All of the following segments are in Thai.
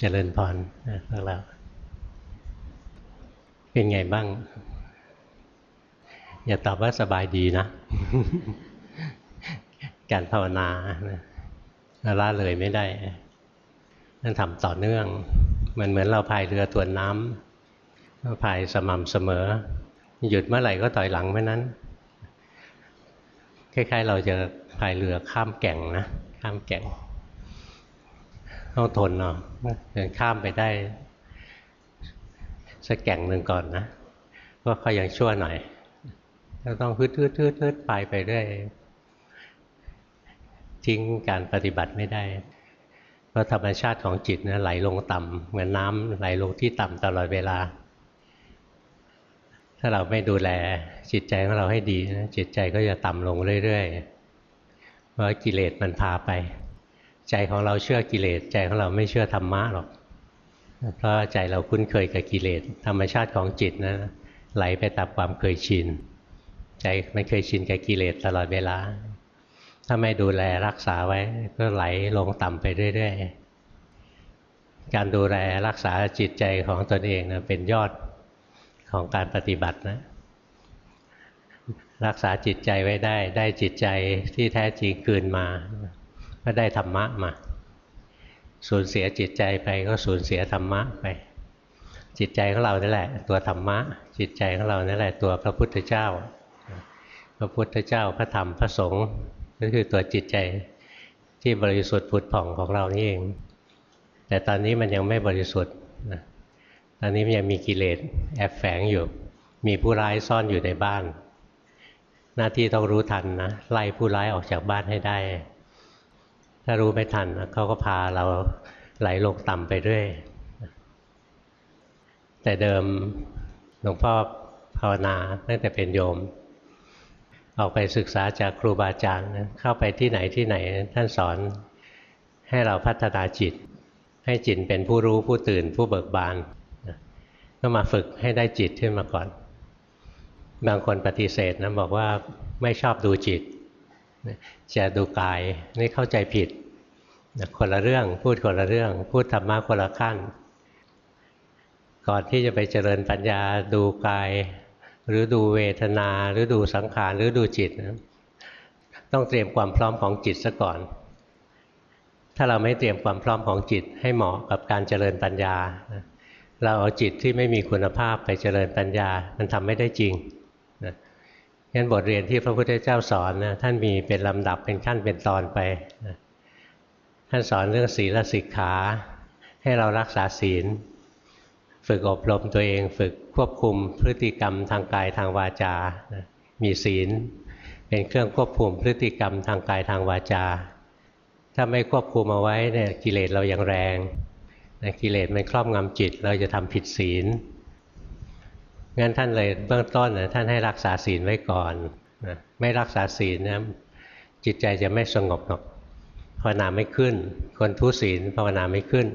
เจริญพรนะพวกเราเป็นไงบ้าง อย่าตอบว่าสบายดีนะ การภาวนาละเลยไม่ได้นั่นทำต่อเนื่อง มันเหมือนเราพายเรือทวนน้ำพายสม่ำเสมอ หยุดเมื่อไหร่ก็ต่อยหลังเมื่อนั้น คล้ายๆ เราจะพายเรือข้ามแก่งนะ ข้ามแก่ง ต้องทนเนาะเดินข้ามไปได้สักแก่งหนึ่งก่อนนะก็ค่อยยังชั่วหน่อยก็ต้องฮึดฮึดฮึดฮึดไปไปเรื่อยทิ้งการปฏิบัติไม่ได้ เพราะธรรมชาติของจิตนะไหลลงต่ำเหมือนน้ำไหลลงที่ต่ำตลอดเวลา ถ้าเราไม่ดูแลจิตใจของเราให้ดีนะจิตใจก็จะต่ำลงเรื่อยๆเพราะกิเลสมันพาไป ใจของเราเชื่อกิเลสใจของเราไม่เชื่อธรรมะหรอก เพราะใจเราคุ้นเคยกับกิเลสธรรมชาติของจิตนะไหลไปตามความเคยชิน ใจมันเคยชินกับกิเลสตลอดเวลา ถ้าไม่ดูแลรักษาไว้ก็ไหลลงต่ำไปเรื่อยๆ การดูแลรักษาจิตใจของตนเองนะเป็นยอดของการปฏิบัตินะรักษาจิตใจไว้ได้ ได้จิตใจที่แท้จริงคืนมา ก็ได้ธรรมะมา สูญเสียจิตใจไปก็สูญเสียธรรมะไป จิตใจของเรานี่แหละ ตัวธรรมะ จิตใจของเรานี่แหละ ตัวพระพุทธเจ้า พระพุทธเจ้าพระธรรมพระสงฆ์ก็คือตัวจิตใจที่บริสุทธิ์ผุดผ่องของเรานี่เอง แต่ตอนนี้มันยังไม่บริสุทธิ์นะตอนนี้มันยังมีกิเลสแอบแฝงอยู่ มีผู้ร้ายซ่อนอยู่ในบ้าน หน้าที่ต้องรู้ทันนะไล่ผู้ร้ายออกจากบ้านให้ได้ ถ้ารู้ไม่ทันเขาก็พาเราไหลลงต่ำไปเรื่อยแต่เดิมหลวงพ่อภาวนาตั้งแต่เป็นโยม ออกไปศึกษาจากครูบาอาจารย์เข้าไปที่ไหนที่ไหนท่านสอนให้เราพัฒนาจิต ให้จิตเป็นผู้รู้ผู้ตื่นผู้เบิกบานก็มาฝึกให้ได้จิตขึ้นมาก่อน บางคนปฏิเสธนะบอกว่าไม่ชอบดูจิต จะดูกายนี่เข้าใจผิดคนละเรื่องพูดคนละเรื่อง พูดธรรมะคนละขั้น ก่อนที่จะไปเจริญปัญญาดูกาย หรือดูเวทนา หรือดูสังขารหรือดูจิตนะต้องเตรียมความพร้อมของจิตซะก่อน ถ้าเราไม่เตรียมความพร้อมของจิตให้เหมาะกับการเจริญปัญญา เราเอาจิตที่ไม่มีคุณภาพไปเจริญปัญญา มันทำไม่ได้จริง งั้นบทเรียนที่พระพุทธเจ้าสอนนะท่านมีเป็นลำดับเป็นขั้นเป็นตอนไปนะท่านสอนเรื่องศีลสิกขา ให้เรารักษาศีล ฝึกอบรมตัวเอง ฝึกควบคุมพฤติกรรมทางกายทางวาจามีศีล เป็นเครื่องควบคุมพฤติกรรมทางกายทางวาจา ถ้าไม่ควบคุมเอาไว้เนี่ยกิเลสเรายังแรงกิเลสมันครอบงำจิตเราจะทำผิดศีล งั้นท่านเลยเบื้องต้นนะท่านให้รักษาศีลไว้ก่อนนะไม่รักษาศีลนะจิตใจจะไม่สงบหรอกภาวนาไม่ขึ้น คนทุศีลภาวนาไม่ขึ้น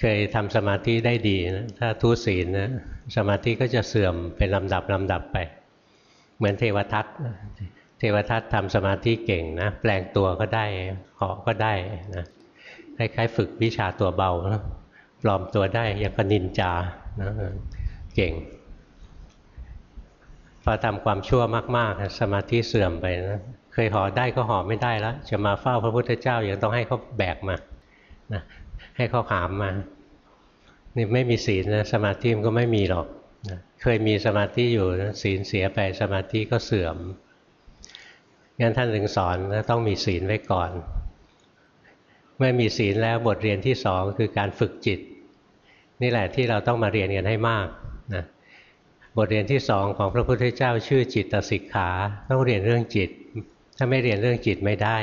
เคยทำสมาธิได้ดีนะถ้าทุศีลนะสมาธิก็จะเสื่อมเป็นลำดับลำดับไป เหมือนเทวทัตเทวทัตทำสมาธิเก่งนะแปลงตัวก็ได้เหาะก็ได้นะคล้ายๆฝึกวิชาตัวเบานะปลอมตัวได้อย่างกนินจานะ เก่ง พอทำความชั่วมากๆ สมาธิเสื่อมไปนะเคยห่อได้ก็ห่อไม่ได้แล้ว จะมาเฝ้าพระพุทธเจ้ายังต้องให้เขาแบกมานะให้เขาหามมานี่ไม่มีศีลนะสมาธิมันก็ไม่มีหรอกนะเคยมีสมาธิอยู่ศีลเสียไปสมาธิก็เสื่อมงั้นท่านถึงสอนนะต้องมีศีลไว้ก่อน เมื่อมีศีลแล้วบทเรียนที่สองคือการฝึกจิต นี่แหละที่เราต้องมาเรียนกันให้มาก บทเรียนที่สองของพระพุทธเจ้าชื่อจิตสิกขาต้องเรียนเรื่องจิต ถ้าไม่เรียนเรื่องจิตไม่ได้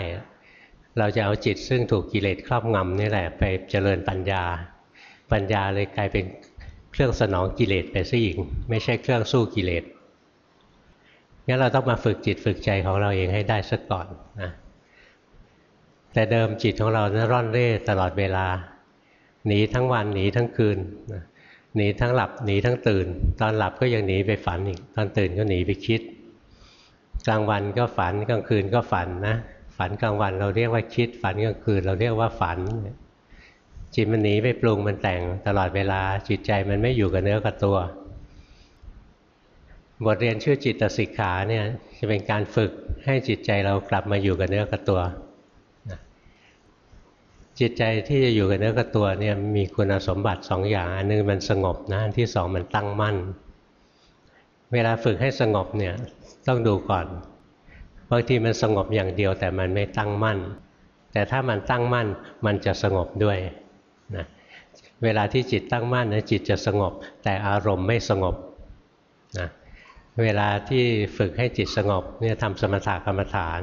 เราจะเอาจิตซึ่งถูกกิเลสครอบงำนี่แหละไปเจริญปัญญา ปัญญาเลยกลายเป็นเครื่องสนองกิเลสไปซะอีกไม่ใช่เครื่องสู้กิเลสงั้นเราต้องมาฝึกจิตฝึกใจของเราเองให้ได้ซะก่อนนะแต่เดิมจิตของเรานะร่อนเร่ตลอดเวลาหนีทั้งวันหนีทั้งคืน หนีทั้งหลับหนีทั้งตื่น ตอนหลับก็ยังหนีไปฝันอีกตอนตื่นก็หนีไปคิด กลางวันก็ฝันกลางคืนก็ฝันนะฝันกลางวันเราเรียกว่าคิด ฝันกลางคืนเราเรียกว่าฝัน จิตมันหนีไปปรุงมันแต่งตลอดเวลาจิตใจมันไม่อยู่กับเนื้อกับตัว บทเรียนชื่อจิตสิกขาเนี่ยจะเป็นการฝึกให้จิตใจเรากลับมาอยู่กับเนื้อกับตัว จิตใจที่จะอยู่กับเนื้อกับตัวเนี่ยมีคุณสมบัติสองอย่างอันนึงมันสงบนะอันที่สองมันตั้งมั่น เวลาฝึกให้สงบเนี่ยต้องดูก่อนบางทีมันสงบอย่างเดียวแต่มันไม่ตั้งมั่น แต่ถ้ามันตั้งมั่นมันจะสงบด้วยนะเวลาที่จิตตั้งมั่นนะจิตจะสงบ แต่อารมณ์ไม่สงบนะเวลาที่ฝึกให้จิตสงบเนี่ยทำสมถกรรมฐาน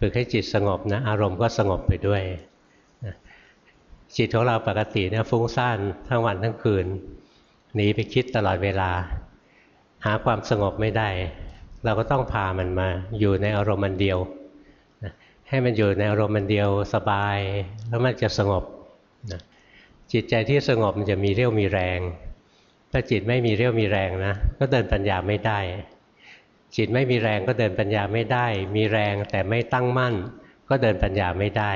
ฝึกให้จิตสงบนะอารมณ์ก็สงบไปด้วย จิตของเราปกติเนี่ยฟุ้งซ่านทั้งวันทั้งคืนหนีไปคิดตลอดเวลา หาความสงบไม่ได้ เราก็ต้องพามันมาอยู่ในอารมณ์มันเดียว ให้มันอยู่ในอารมณ์มันเดียวสบาย แล้วมันจะสงบจิตใจที่สงบมันจะมีเรี่ยวมีแรง ถ้าจิตไม่มีเรี่ยวมีแรงนะก็เดินปัญญาไม่ได้ จิตไม่มีแรงก็เดินปัญญาไม่ได้ มีแรงแต่ไม่ตั้งมั่น ก็เดินปัญญาไม่ได้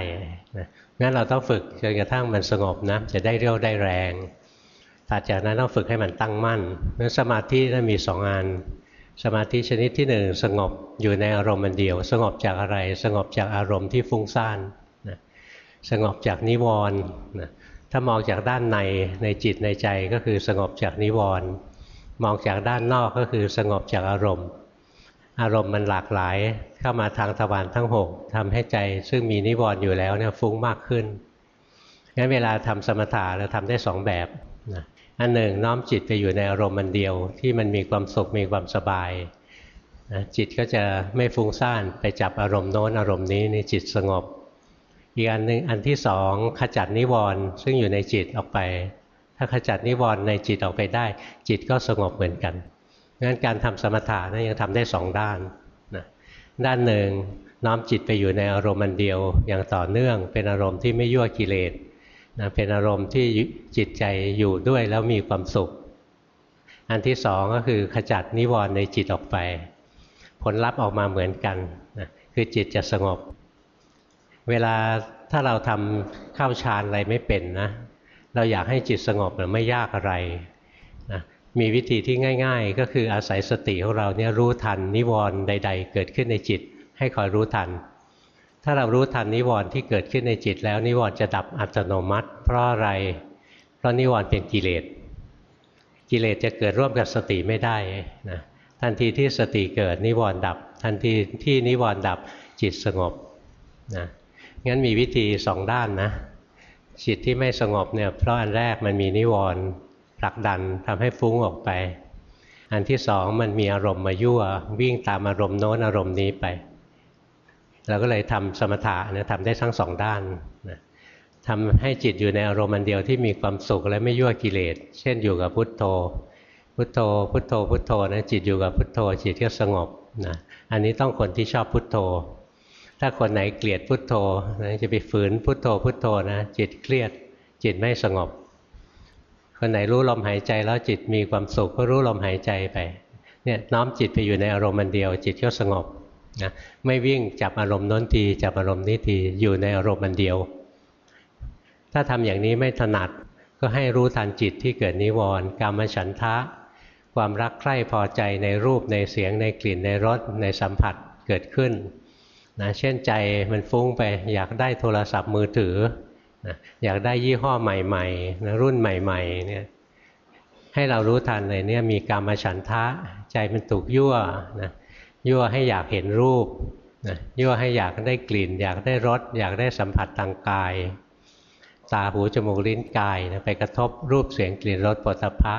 งั้นเราต้องฝึกจนกระทั่งมันสงบนะจะได้เรี่ยวได้แรงถัดจากนั้นต้องฝึกให้มันตั้งมั่นนั้นสมาธินั้นมีสองอัน สมาธิชนิดที่หนึ่งสงบอยู่ในอารมณ์มันเดียว สงบจากอะไร สงบจากอารมณ์ที่ฟุ้งซ่านนะสงบจากนิวรณ์นะถ้ามองจากด้านในในจิตในใจก็คือสงบจากนิวรณ์มองจากด้านนอกก็คือสงบจากอารมณ์ อารมณ์มันหลากหลายเข้ามาทางทวารทั้ง 6ทำให้ใจซึ่งมีนิวรณ์อยู่แล้วเนี่ยฟุ้งมากขึ้น งั้นเวลาทำสมถะเราทำได้สองแบบนะอันหนึ่งน้อมจิตไปอยู่ในอารมณ์มันเดียว ที่มันมีความสุขมีความสบายนะจิตก็จะไม่ฟุ้งซ่านไปจับอารมณ์โน้นอารมณ์นี้นี่จิตสงบ อีกอันหนึ่งอันที่สองขจัดนิวรณ์ซึ่งอยู่ในจิตออกไป ถ้าขจัดนิวรณ์ในจิตออกไปได้ จิตก็สงบเหมือนกัน งั้นการทำสมถะนะยังทำได้สองด้านนะด้านหนึ่งน้อมจิตไปอยู่ในอารมณ์มันเดียวอย่างต่อเนื่อง เป็นอารมณ์ที่ไม่ยั่วกิเลสนะเป็นอารมณ์ที่จิตใจอยู่ด้วยแล้วมีความสุข อันที่สองก็คือขจัดนิวรณ์ในจิตออกไป ผลลัพธ์ออกมาเหมือนกันนะคือจิตจะสงบ เวลาถ้าเราทำเข้าฌานอะไรไม่เป็นนะ เราอยากให้จิตสงบเนี่ยไม่ยากอะไร มีวิธีที่ง่าย ๆ ก็คืออาศัยสติของเราเนี่ยรู้ทันนิวรณ์ใด ๆ เกิดขึ้นในจิต ให้คอยรู้ทัน ถ้าเรารู้ทันนิวรณ์ที่เกิดขึ้นในจิต แล้วนิวรณ์จะดับอัตโนมัติ เพราะอะไร เพราะนิวรณ์เป็นกิเลส กิเลสจะเกิดร่วมกับสติไม่ได้นะทันทีที่สติเกิดนิวรณ์ดับ ทันทีที่นิวรณ์ดับจิตสงบนะงั้นมีวิธีสองด้านนะจิตที่ไม่สงบเนี่ยเพราะอันแรกมันมีนิวรณ์ ผลักดันทำให้ฟุ้งออกไป อันที่สองมันมีอารมณ์มายั่ววิ่งตามอารมณ์โน้นอารมณ์นี้ไปเราก็เลยทำสมถะนี่ยทำได้ทั้งสองด้านนะทำให้จิตอยู่ในอารมณ์อันเดียวที่มีความสุขและไม่ยั่วกิเลส เช่นอยู่กับพุทโธ พุทโธ พุทโธ พุทโธนะจิตอยู่กับพุทโธ จิตก็สงบนะอันนี้ต้องคนที่ชอบพุทโธ ถ้าคนไหนเกลียดพุทโธนะจะไปฝืนพุทโธพุทโธนะจิตเครียดจิตไม่สงบ คนไหนรู้ลมหายใจแล้วจิตมีความสุขก็รู้ลมหายใจไปเนี่ยน้อมจิตไปอยู่ในอารมณ์มันเดียว จิตก็สงบนะไม่วิ่งจับอารมณ์น้นทีจับอารมณ์นี้ทีอยู่ในอารมณ์มันเดียว ถ้าทำอย่างนี้ไม่ถนัดก็ให้รู้ทันจิตที่เกิดนิวรณ์กามฉันทะ ความรักใคร่พอใจในรูปในเสียงในกลิ่นในรสในสัมผัสเกิดขึ้นนะเช่นใจมันฟุ้งไปอยากได้โทรศัพท์มือถือ อยากได้ยี่ห้อใหม่ๆนะรุ่นใหม่ๆเนี่ยให้เรารู้ทันเลยเนี่ยมีกามฉันทะใจมันถูกยั่วนะยั่วให้อยากเห็นรูปนะยั่วให้อยากได้กลิ่น อยากได้รสอยากได้สัมผัสทางกาย ตาหูจมูกลิ้นกายนะไปกระทบรูปเสียงกลิ่นรสปุถะพะ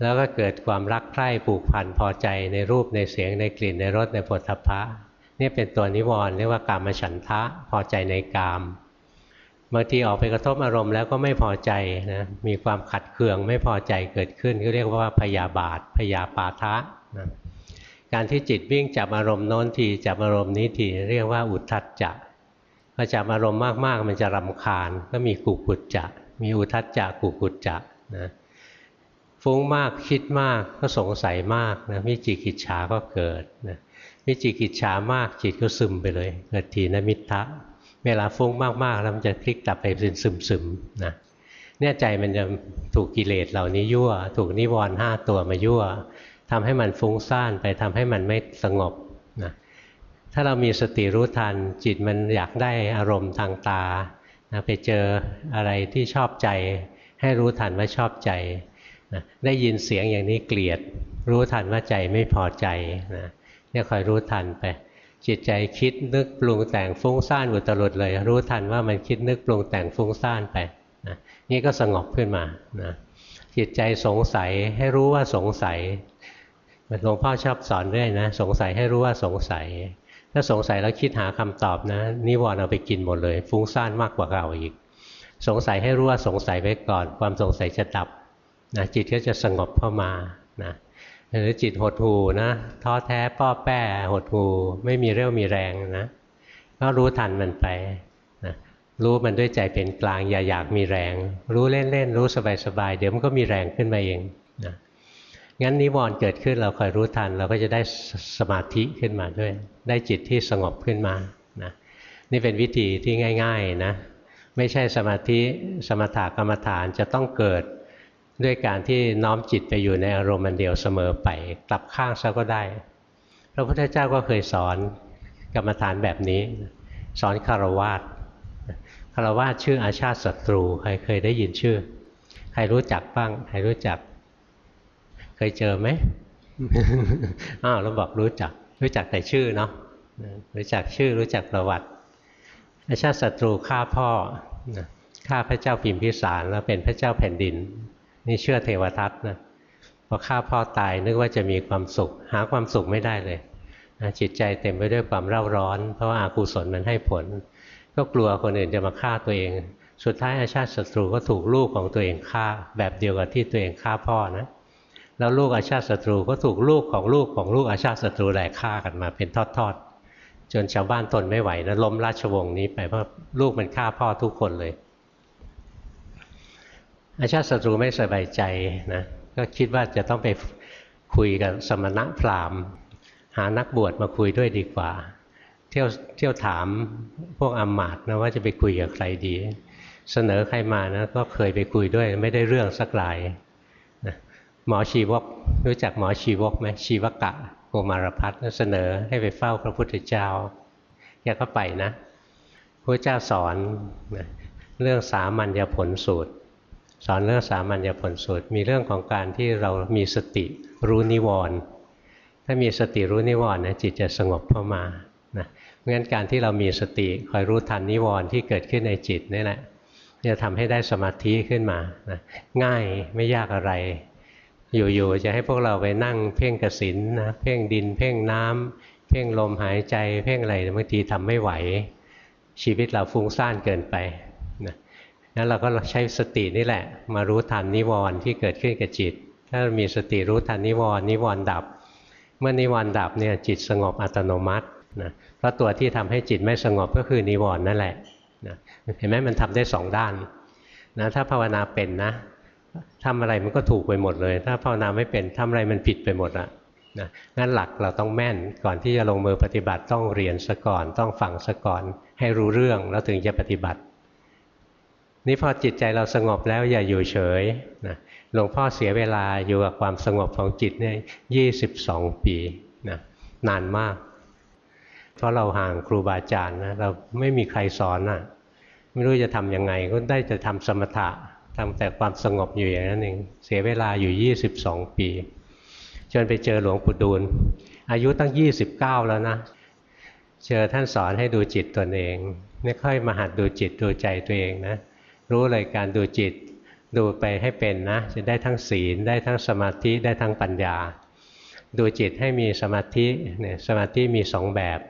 แล้วก็เกิดความรักใคร่ผูกพันพอใจในรูปในเสียงในกลิ่นในรสในปุถะพะนี่เป็นตัวนิวรณ์เรียกว่ากามฉันทะพอใจในกาม บางทีออกไปกระทบอารมณ์แล้วก็ไม่พอใจนะมีความขัดเคืองไม่พอใจเกิดขึ้นก็เรียกว่าพยาบาท พยาปาทะนะการที่จิตวิ่งจับอารมณ์โน้นทีจับอารมณ์นี้ทีเรียกว่าอุทธัจจะพอจับอารมณ์มากๆ มันจะรำคาญ ก็มีกุกุจจะ มีอุทัจจะกุกุจจะนะฟุ้งมากคิดมากก็สงสัยมากนะวิจิกิจฉาก็เกิดนะวิจิกิจฉามากจิตก็ซึมไปเลยเกิดทีนมิทะ เวลาฟุ้งมากๆแล้วมันจะพลิกกลับไปเป็นซึมๆนะเนี่ยใจมันจะถูกกิเลสเหล่านี้ยั่ว ถูกนิวรณ์ห้าตัวมายั่วทำให้มันฟุ้งซ่านไปทำให้มันไม่สงบนะถ้าเรามีสติรู้ทันจิตมันอยากได้อารมณ์ทางตานะไปเจออะไรที่ชอบใจ ให้รู้ทันว่าชอบใจนะได้ยินเสียงอย่างนี้เกลียด รู้ทันว่าใจไม่พอใจนะเนี่ยคอยรู้ทันไป จิตใจคิดนึกปรุงแต่งฟุ้งซ่านอุตรุดเลย รู้ทันว่ามันคิดนึกปรุงแต่งฟุ้งซ่านไปนะนี่ก็สงบขึ้นมานะจิตใจสงสัยให้รู้ว่าสงสัยหลวงพ่อชอบสอนเรื่อยนะ สงสัยให้รู้ว่าสงสัย ถ้าสงสัยแล้วคิดหาคำตอบนะนิวรณ์เอาไปกินหมดเลย ฟุ้งซ่านมากกว่าเราอีก สงสัยให้รู้ว่าสงสัยไว้ก่อน ความสงสัยจะดับนะจิตก็จะสงบเข้ามานะ หรือจิตหดหูนะท้อแท้ป้อแป้หดหูไม่มีเรี่ยวมีแรงนะก็รู้ทันมันไปนะรู้มันด้วยใจเป็นกลางอย่าอยากมีแรง รู้เล่นๆรู้สบายๆเดี๋ยวมันก็มีแรงขึ้นมาเองนะงั้นนิวรณ์เกิดขึ้นเราคอยรู้ทัน เราก็จะได้สมาธิขึ้นมาด้วย ได้จิตที่สงบขึ้นมานะนี่เป็นวิธีที่ง่าย ๆนะ ไม่ใช่สมาธิสมถกรรมฐานจะต้องเกิด ด้วยการที่น้อมจิตไปอยู่ในอารมณ์มันเดียวเสมอไปกลับข้างซะก็ได้ พระพุทธเจ้าก็เคยสอนกรรมฐานแบบนี้ สอนคารวาสคารวาสชื่ออาชาติศัตรูใครเคยได้ยินชื่อ ใครรู้จักบ้าง ใครรู้จัก เคยเจอไหมอ้าวเราบอกรู้จัก รู้จักแต่ชื่อเนาะรู้จักชื่อรู้จักประวัติ อาชาติศัตรูฆ่าพ่อฆ่าพระเจ้าพิมพิสารแล้วเป็นพระเจ้าแผ่นดิน นี่เชื่อเทวทัตนะพอฆ่าพ่อตายนึกว่าจะมีความสุข หาความสุขไม่ได้เลยนะจิตใจเต็มไปด้วยความเร่าร้อน เพราะว่าอากุศลมันให้ผล ก็กลัวคนอื่นจะมาฆ่าตัวเอง สุดท้ายอาชาติศัตรูก็ถูกลูกของตัวเองฆ่า แบบเดียวกับที่ตัวเองฆ่าพ่อนะแล้วลูกอาชาติศัตรูก็ถูกลูกของลูกของลูกอาชาติศัตรูแหลกฆ่ากันมาเป็นทอดๆจนชาวบ้านทนไม่ไหวนะล้มราชวงศ์นี้ไปเพราะลูกมันฆ่าพ่อทุกคนเลย อาชาติศัตรูไม่สบายใจนะก็คิดว่าจะต้องไปคุยกับสมณะพราหมณ์ หานักบวชมาคุยด้วยดีกว่า เที่ยวเที่ยวถามพวกอามาตนะว่าจะไปคุยกับใครดี เสนอใครมานะก็เคยไปคุยด้วยไม่ได้เรื่องสักหลายนะหมอชีวกรู้จักหมอชีวกไหมชีวกะโกมารพัฒน์เสนอให้ไปเฝ้าพระพุทธเจ้าแกก็ไปนะพระเจ้าสอนนะเรื่องสามัญญผลสูตร สอนเรื่องสามัญญผลสูตรมีเรื่องของการที่เรามีสติรู้นิวรณ์ถ้ามีสติรู้นิวรณ์นะจิตจะสงบเข้ามานะเพราะงั้นการที่เรามีสติคอยรู้ทันนิวรณ์ที่เกิดขึ้นในจิตนี่แหละจะทำให้ได้สมาธิขึ้นมานะง่ายไม่ยากอะไร อยู่ๆจะให้พวกเราไปนั่งเพ่งกสินนะเพ่งดิน เพ่งน้ำเพ่งลมหายใจ เพ่งอะไรบางทีทำไม่ไหว ชีวิตเราฟุ้งซ่านเกินไป งั้นเราก็ใช้สตินี่แหละ มารู้ทันนิวรณ์ที่เกิดขึ้นกับจิต ถ้ามีสติรู้ทันนิวรณ์นิวรณ์ดับ เมื่อนิวรณ์ดับเนี่ยจิตสงบอัตโนมัตินะเพราะตัวที่ทำให้จิตไม่สงบก็คือนิวรณ์นั่นแหละนะเห็นไหมมันทำได้สองด้านนะถ้าภาวนาเป็นนะทำอะไรมันก็ถูกไปหมดเลย ถ้าภาวนาไม่เป็นทำอะไรมันผิดไปหมดอะนะงั้นหลักเราต้องแม่นก่อนที่จะลงมือปฏิบัติต้องเรียนซะก่อน ต้องฟังซะก่อน ให้รู้เรื่องแล้วถึงจะปฏิบัติ นี่พอจิตใจเราสงบแล้วอย่าอยู่เฉยนะหลวงพ่อเสียเวลาอยู่กับความสงบของจิตเนี่ยยี่สิบสองปีนะนานมาก เพราะเราห่างครูบาอาจารย์นะเราไม่มีใครสอนอะ ไม่รู้จะทำยังไง ก็ได้จะทำสมถะทำแต่ความสงบอยู่อย่างนั้นเองเสียเวลาอยู่22ปี จนไปเจอหลวงปู่ดูลอายุตั้ง29แล้วนะเจอท่านสอนให้ดูจิตตนเอง ไม่ค่อยมาหัดดูจิตดูใจตัวเองนะ รู้เลยการดูจิต ดูไปให้เป็นนะ จะได้ทั้งศีล ได้ทั้งสมาธิได้ทั้งปัญญา ดูจิตให้มีสมาธิเนี่ยสมาธิมีสองแบบ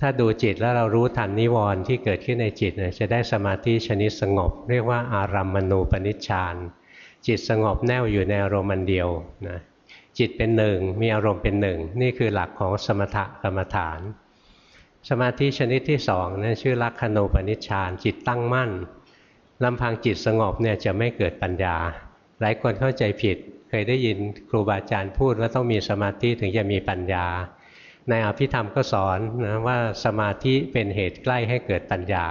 ถ้าดูจิตแล้วเรารู้ทันนิวรณ์ที่เกิดขึ้นในจิตเนี่ยจะได้สมาธิชนิดสงบ เรียกว่าอารัมมณูปนิชฌานจิตสงบแน่วอยู่ในอารมณ์เดียวนะจิตเป็นหนึ่งมีอารมณ์เป็นหนึ่ง นี่คือหลักของสมถกรรมฐาน สมาธิชนิดที่สองนั่นชื่อลักขณูปนิชฌานจิตตั้งมั่น ลำพังจิตสงบเนี่ยจะไม่เกิดปัญญา หลายคนเข้าใจผิด เคยได้ยินครูบาอาจารย์พูดว่าต้องมีสมาธิถึงจะมีปัญญา ในอภิธรรมก็สอนนะว่าสมาธิเป็นเหตุใกล้ให้เกิดปัญญา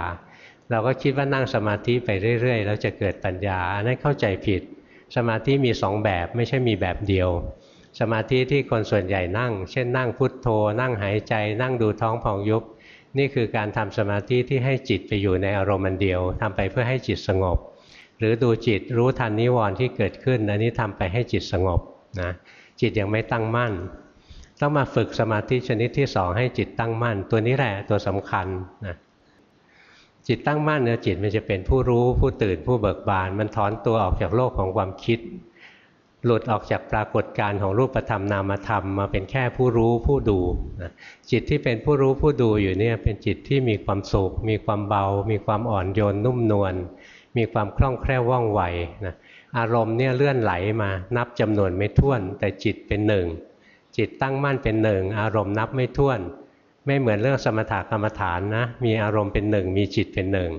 เราก็คิดว่านั่งสมาธิไปเรื่อยๆ แล้วจะเกิดปัญญาอันนั้นเข้าใจผิด สมาธิมีสองแบบไม่ใช่มีแบบเดียว สมาธิที่คนส่วนใหญ่นั่ง เช่นนั่งพุทโธ นั่งหายใจ นั่งดูท้องพองยุบ นี่คือการทำสมาธิที่ให้จิตไปอยู่ในอารมณ์มันเดียวทำไปเพื่อให้จิตสงบ หรือดูจิตรู้ทันนิวรณ์ที่เกิดขึ้นอันนี้ทำไปให้จิตสงบนะจิตยังไม่ตั้งมั่น ต้องมาฝึกสมาธิชนิดที่สองให้จิตตั้งมั่น ตัวนี้แหละตัวสำคัญนะจิตตั้งมั่นเนี่ยจิตมันจะเป็นผู้รู้ผู้ตื่นผู้เบิกบาน มันถอนตัวออกจากโลกของความคิด หลุดออกจากปรากฏการณ์ของรูปธรรมนามธรรมมาเป็นแค่ผู้รู้ผู้ดูนะจิตที่เป็นผู้รู้ผู้ดูอยู่เนี่ยเป็นจิตที่มีความสุข มีความเบา มีความอ่อนโยนนุ่มนวลมีความคล่องแคล่วว่องไวนะอารมณ์เนี่ยเลื่อนไหลมานับจำนวนไม่ถ้วน แต่จิตเป็นหนึ่งจิตตั้งมั่นเป็นหนึ่งอารมณ์นับไม่ถ้วน ไม่เหมือนเรื่องสมถกรรมฐานนะมีอารมณ์เป็นหนึ่งมีจิตเป็นหนึ่ง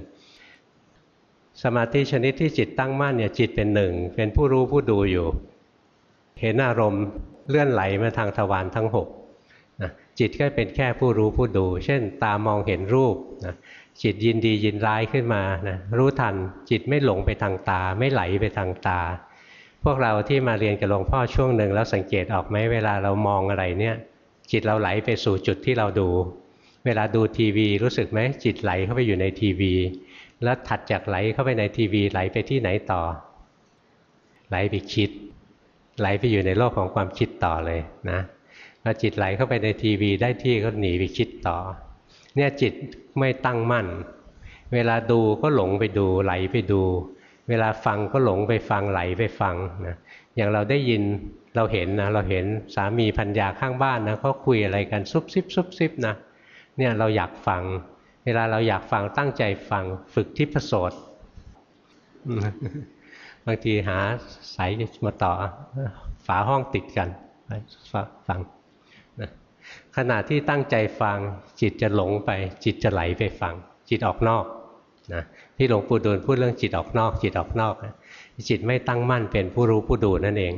สมาธิชนิดที่จิตตั้งมั่นเนี่ยจิตเป็นหนึ่ง เป็นผู้รู้ผู้ดูอยู่ เห็นอารมณ์เลื่อนไหลมาทางทวารทั้งหกนะจิตก็เป็นแค่ผู้รู้ผู้ดู เช่น ตามองเห็นรูปนะจิตยินดียินร้ายขึ้นมานะรู้ทันจิตไม่หลงไปทางตา ไม่ไหลไปทางตา พวกเราที่มาเรียนกับหลวงพ่อช่วงหนึ่งแล้วสังเกตออกไหมเวลาเรามองอะไรเนี่ย จิตเราไหลไปสู่จุดที่เราดู เวลาดูทีวีรู้สึกไหมจิตไหลเข้าไปอยู่ในทีวี แล้วถัดจากไหลเข้าไปในทีวีไหลไปที่ไหนต่อ ไหลไปคิด ไหลไปอยู่ในโลกของความคิดต่อเลยนะพอจิตไหลเข้าไปในทีวีได้ที่ก็หนีไปคิดต่อ เนี่ยจิตไม่ตั้งมั่น เวลาดูก็หลงไปดูไหลไปดู เวลาฟังก็หลงไปฟังไหลไปฟังนะอย่างเราได้ยินเราเห็นนะเราเห็นสามีพัญญาข้างบ้านนะเขาคุยอะไรกันซุบซิบซุบซิบนะเนี่ยเราอยากฟัง เวลาเราอยากฟังตั้งใจฟังฝึกทิพโสดบางทีหาสายมาต่อ ฝาห้องติดกันฟังขณะที่ตั้งใจฟังจิตจะหลงไป จิตจะไหลไปฟัง จิตออกนอกนะที่หลวงปู่ดูลพูดเรื่องจิตออกนอก จิตออกนอกจิตไม่ตั้งมั่นเป็นผู้รู้ผู้ดูนั่นเอง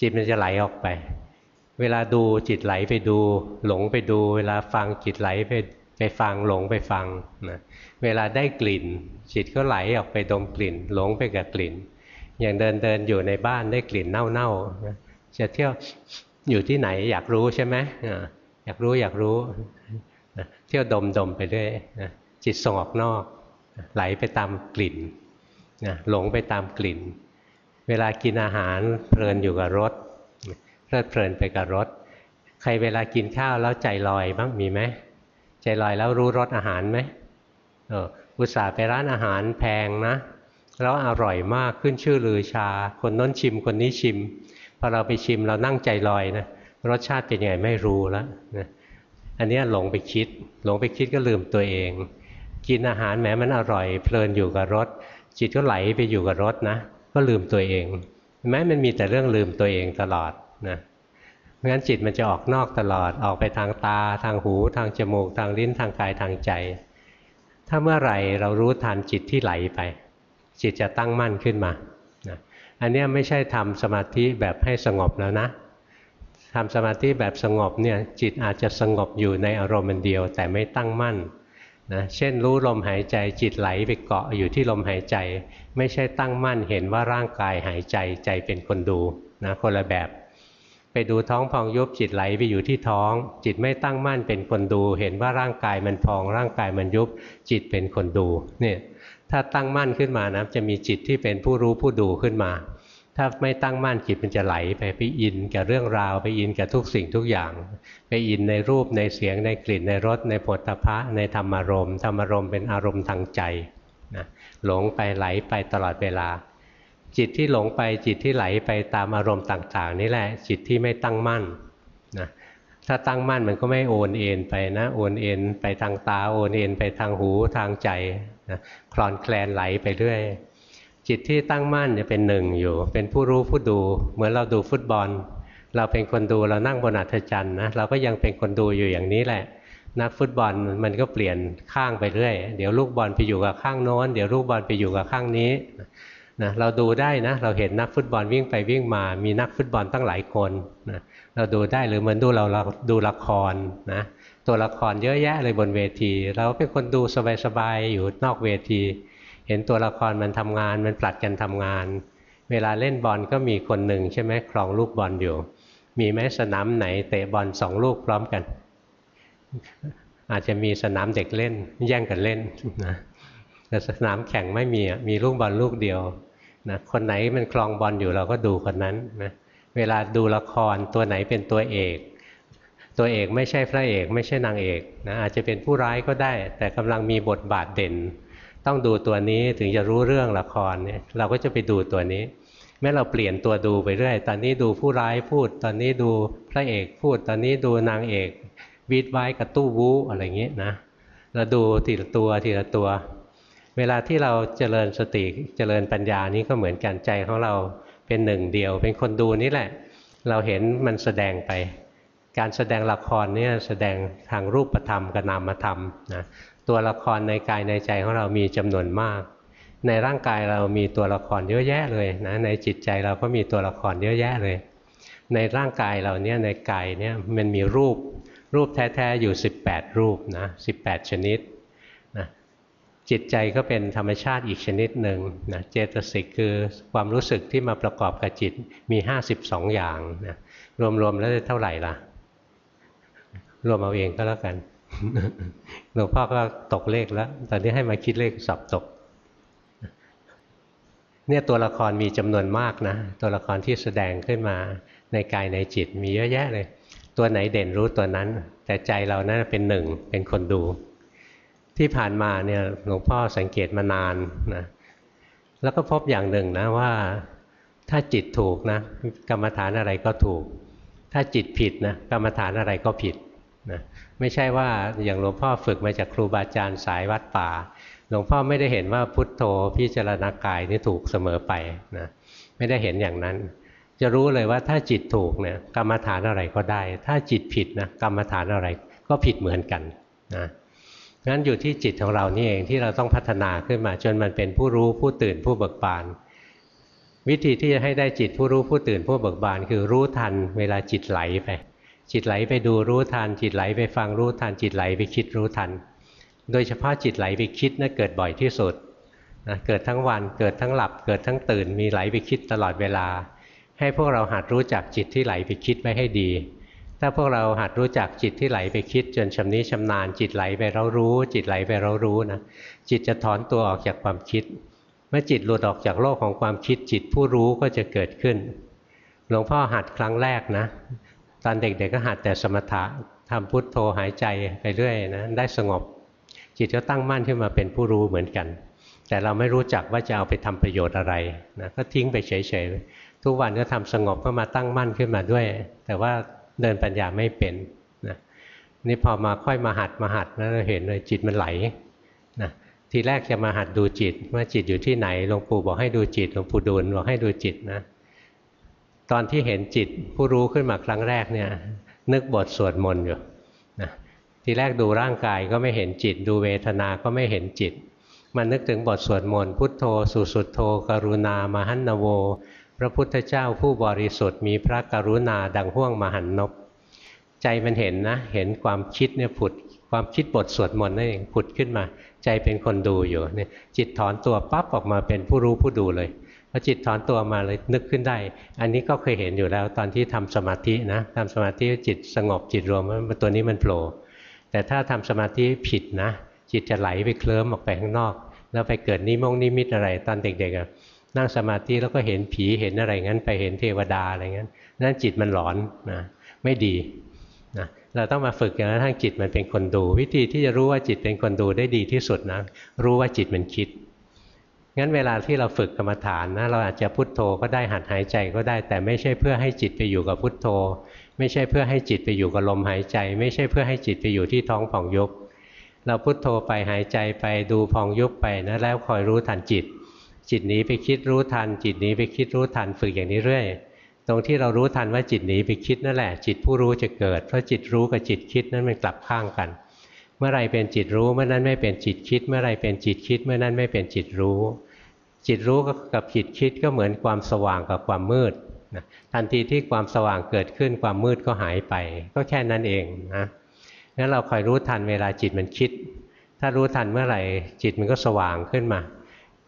จิตมันจะไหลออกไป เวลาดูจิตไหลไปดู หลงไปดู เวลาฟังจิตไหลไป ไปฟังหลงไปฟังนะเวลาได้กลิ่น จิตก็ไหลออกไปดมกลิ่น หลงไปกับกลิ่น อย่างเดินเดินอยู่ในบ้านได้กลิ่นเน่าๆจะเที่ยวอยู่ที่ไหนอยากรู้ใช่ไหมอยากรู้อยากรู้เที่ยวดมดมไปเรื่อยจิตส่งออกนอก ไหลไปตามกลิ่นหลงไปตามกลิ่น เวลากินอาหารเพลินอยู่กับรสเพลิดเพลินไปกับรสใครเวลากินข้าวแล้วใจลอยบ้างมีไหม ใจลอยแล้วรู้รสอาหารไหมเอออุตส่าห์ไปร้านอาหารแพงนะแล้วอร่อยมากขึ้นชื่อลือชา คนน้นชิมคนนี้ชิมพอเราไปชิมเรานั่งใจลอยนะรสชาติเป็นยังไงไม่รู้แล้วนะอันนี้หลงไปคิด หลงไปคิดก็ลืมตัวเอง กินอาหารแม้มันอร่อย เพลินอยู่กับรสจิตก็ไหลไปอยู่กับรสนะ ก็ลืมตัวเอง แม้มันมีแต่เรื่องลืมตัวเองตลอดนะ ราะฉะนั้นจิตมันจะออกนอกตลอดออกไปทางตา ทางหู ทางจมูก ทางลิ้นทางกายทางใจ ถ้าเมื่อไหร่เรารู้ทันจิตที่ไหลไป จิตจะตั้งมั่นขึ้นมานะอันนี้ไม่ใช่ทำสมาธิแบบให้สงบแล้วนะทำสมาธิแบบสงบเนี่ยจิตอาจจะสงบอยู่ในอารมณ์เดียว แต่ไม่ตั้งมั่นนะเช่นรู้ลมหายใจจิตไหลไปเกาะอยู่ที่ลมหายใจ ไม่ใช่ตั้งมั่นเห็นว่าร่างกายหายใจใจเป็นคนดูนะคนละแบบ ไปดูท้องพองยุบจิตไหลไปอยู่ที่ท้อง จิตไม่ตั้งมั่นเป็นคนดู เห็นว่าร่างกายมันพอง ร่างกายมันยุบ จิตเป็นคนดูเนี่ยถ้าตั้งมั่นขึ้นมานะจะมีจิตที่เป็นผู้รู้ผู้ดูขึ้นมา ถ้าไม่ตั้งมั่นจิตมันจะไหลไปไปอินกับเรื่องราวไปอินกับทุกสิ่งทุกอย่าง ไปอินในรูปในเสียงในกลิ่นในรสในผลตภะในธรรมารมณ์ธรรมารมณ์เป็นอารมณ์ทางใจนะหลงไปไหลไปตลอดเวลา จิตที่หลงไปจิตที่ไหลไปตามอารมณ์ต่าง ๆ นี่แหละ จิตที่ไม่ตั้งมั่นนะถ้าตั้งมั่นมันก็ไม่โอนเอ็นไปนะโอนเอ็นไปทางตาโอนเอ็นไปทางหูทางใจนะคลอนแคลนไหลไปเรื่อยจิตที่ตั้งมั่นเนี่ยเป็นหนึ่งอยู่ เป็นผู้รู้ผู้ดู เหมือนเราดูฟุตบอล เราเป็นคนดูเรานั่งบนอัฐจันทร์นะเราก็ยังเป็นคนดูอยู่อย่างนี้แหละ นักฟุตบอลมันก็เปลี่ยนข้างไปเรื่อย เดี๋ยวลูกบอลไปอยู่กับข้างโน้น เดี๋ยวลูกบอลไปอยู่กับข้างนี้ นะเราดูได้นะเราเห็นนักฟุตบอลวิ่งไปวิ่งมา มีนักฟุตบอลตั้งหลายคนนะเราดูได้หรือเหมือนดูเราเราดูละครนะตัวละครเยอะแยะเลยบนเวที เราเป็นคนดูสบายๆอยู่นอกเวที เห็นตัวละครมันทำงานมันปลัดกันทำงาน เวลาเล่นบอลก็มีคนหนึ่งใช่ไหมครองลูกบอลอยู่ มีไหมสนามไหนเตะบอลสองลูกพร้อมกัน อาจจะมีสนามเด็กเล่นแย่งกันเล่นนะ แต่สนามแข่งไม่มีมีลูกบอลลูกเดียวนะคนไหนมันคลองบอลอยู่เราก็ดูคนนั้นนะเวลาดูละครตัวไหนเป็นตัวเอก ตัวเอกไม่ใช่พระเอก ไม่ใช่นางเอกนะอาจจะเป็นผู้ร้ายก็ได้ แต่กำลังมีบทบาทเด่น ต้องดูตัวนี้ถึงจะรู้เรื่องละครเนี่ยเราก็จะไปดูตัวนี้ แม้เราเปลี่ยนตัวดูไปเรื่อยตอนนี้ดูผู้ร้ายพูด ตอนนี้ดูพระเอกพูด ตอนนี้ดูนางเอกวีดไว้กับตู้วูอะไรเงี้ยนะเราดูทีละตัวทีละตัว เวลาที่เราเจริญสติเจริญปัญญานี้ก็เหมือนกันใจของเราเป็นหนึ่งเดียว เป็นคนดูนี่แหละ เราเห็นมันแสดงไป การแสดงละครเนี่ยแสดงทางรูปธรรมกับนามธรรมนะตัวละครในกายในใจของเรามีจำนวนมาก ในร่างกายเรามีตัวละครเยอะแยะเลยนะในจิตใจเราก็มีตัวละครเยอะแยะเลย ในร่างกายเราเนี่ยในกายเนี่ยมันมีรูปรูปแท้ๆอยู่ 18 รูปนะ18 ชนิด จิตใจก็เป็นธรรมชาติอีกชนิดหนึ่งนะเจตสิกคือความรู้สึกที่มาประกอบกับจิตมี 52 อย่างนะรวมๆแล้วเท่าไหร่ล่ะ รวมเอาเองก็แล้วกันหลวงพ่อก็ตกเลขแล้ว ตอนนี้ให้มาคิดเลขสับตก เนี่ยตัวละครมีจำนวนมากนะ ตัวละครที่แสดงขึ้นมาในกายในจิตมีเยอะแยะเลย ตัวไหนเด่นรู้ตัวนั้น แต่ใจเรานะั้นเป็นหนึ่งเป็นคนดู ที่ผ่านมาเนี่ยหลวงพ่อสังเกตมานานนะแล้วก็พบอย่างหนึ่งนะว่าถ้าจิตถูกนะกรรมฐานอะไรก็ถูก ถ้าจิตผิดนะกรรมฐานอะไรก็ผิดนะไม่ใช่ว่าอย่างหลวงพ่อฝึกมาจากครูบาอาจารย์สายวัดป่า หลวงพ่อไม่ได้เห็นว่าพุทโธพิจารณากายนี่ถูกเสมอไปนะไม่ได้เห็นอย่างนั้น จะรู้เลยว่าถ้าจิตถูกเนี่ยกรรมฐานอะไรก็ได้ ถ้าจิตผิดนะกรรมฐานอะไรก็ผิดเหมือนกันนะ งั้นอยู่ที่จิตของเรานี่เองที่เราต้องพัฒนาขึ้นมาจนมันเป็นผู้รู้ผู้ตื่นผู้เบิกบานวิธีที่จะให้ได้จิตผู้รู้ผู้ตื่นผู้เบิกบานคือรู้ทันเวลาจิตไหลไป จิตไหลไปดูรู้ทัน จิตไหลไปฟังรู้ทัน จิตไหลไปคิดรู้ทัน โดยเฉพาะจิตไหลไปคิดนะ่ะเกิดบ่อยที่สุดนะเกิดทั้งวันเกิดทั้งหลับ เกิดทั้งตื่นมีไหลไปคิดตลอดเวลา ให้พวกเราหัดรู้จักจิตที่ไหลไปคิดไว้ให้ดี ถ้าพวกเราหัดรู้จักจิตที่ไหลไปคิด จนชำนิชำนาญจิตไหลไปเรารู้ จิตไหลไปเรารู้นะจิตจะถอนตัวออกจากความคิด เมื่อจิตหลุดออกจากโลกของความคิด จิตผู้รู้ก็จะเกิดขึ้น หลวงพ่อหัดครั้งแรกนะ ตอนเด็กๆก็หัดแต่สมถะทำพุทโธหายใจไปเรื่อยนะได้สงบ จิตก็ตั้งมั่นขึ้นมาเป็นผู้รู้เหมือนกัน แต่เราไม่รู้จักว่าจะเอาไปทำประโยชน์อะไรนะก็ทิ้งไปเฉยๆทุกวันก็ทำสงบก็มาตั้งมั่นขึ้นมาด้วย แต่ว่า เดินปัญญาไม่เป็นนะนี่พอมาค่อยมาหัดมาหัดแล้วเราเห็นเลยจิตมันไหลนะทีแรกจะมาหัดดูจิตว่าจิตอยู่ที่ไหนหลวงปู่บอกให้ดูจิตหลวงปู่ดูลบอกให้ดูจิตนะ ตอนที่เห็นจิตผู้รู้ขึ้นมาครั้งแรกเนี่ย นึกบทสวดมนต์อยู่นะทีแรกดูร่างกายก็ไม่เห็นจิต ดูเวทนา ก็ไม่เห็นจิต มันนึกถึงบทสวดมนต์พุทโธ สุสุโธ กรุณา มหันนโว พระพุทธเจ้าผู้บริสุทธิ์มีพระกรุณาดังห่วงมหันนบใจมันเห็นนะ เห็นความคิดเนี่ยผุดความคิดบทสวดมนต์นั่นเองผุดขึ้นมา ใจเป็นคนดูอยู่เนี่ยจิตถอนตัวปั๊บออกมาเป็นผู้รู้ผู้ดูเลยพอจิตถอนตัวมาเลยนึกขึ้นได้ อันนี้ก็เคยเห็นอยู่แล้วตอนที่ทำสมาธินะทำสมาธิจิตสงบจิตรวมตัวนี้มันโผล่แต่ถ้าทำสมาธิผิดนะ จิตจะไหลไปเคลิ้มออกไปข้างนอก แล้วไปเกิดนิมงนิมิตอะไรตอนเด็กๆ นั่งสมาธิแล้วก็เห็นผีเห็นอะไรงั้น ไปเห็นเทวดาอะไรงั้นนั่นจิตมันหลอนนะไม่ดีนะเราต้องมาฝึกอย่างนั้นทั้งจิตมันเป็นคนดู วิธีที่จะรู้ว่าจิตเป็นคนดูได้ดีที่สุดนะรู้ว่าจิตมันคิดงั้นเวลาที่เราฝึกกรรมฐานนะเราอาจจะพุทโธก็ได้หัดหายใจก็ได้ แต่ไม่ใช่เพื่อให้จิตไปอยู่กับพุทโธ ไม่ใช่เพื่อให้จิตไปอยู่กับลมหายใจ ไม่ใช่เพื่อให้จิตไปอยู่ที่ท้องผ่องยุบเราพุทโธไปหายใจไปดูพองยุบไปนะแล้วคอยรู้ทันจิต จิตหนีไปคิดรู้ทัน จิตหนีไปคิดรู้ทันฝึกอย่างนี้เรื่อยตรงที่เรารู้ทันว่าจิตหนีไปคิดนั่นแหละ จิตผู้รู้จะเกิด เพราะจิตรู้กับจิตคิดนั้นมันกลับข้างกัน เมื่อไรเป็นจิตรู้เมื่อนั้นไม่เป็นจิตคิด เมื่อไรเป็นจิตคิด เมื่อนั้นไม่เป็นจิตรู้ จิตรู้กับจิตคิดก็เหมือนความสว่างกับความมืดนะทันทีที่ความสว่างเกิดขึ้นความมืดก็หายไป ก็แค่นั้นเองนะงั้นเราคอยรู้ทันเวลาจิตมันคิด ถ้ารู้ทันเมื่อไหร่จิตมันก็สว่างขึ้นมา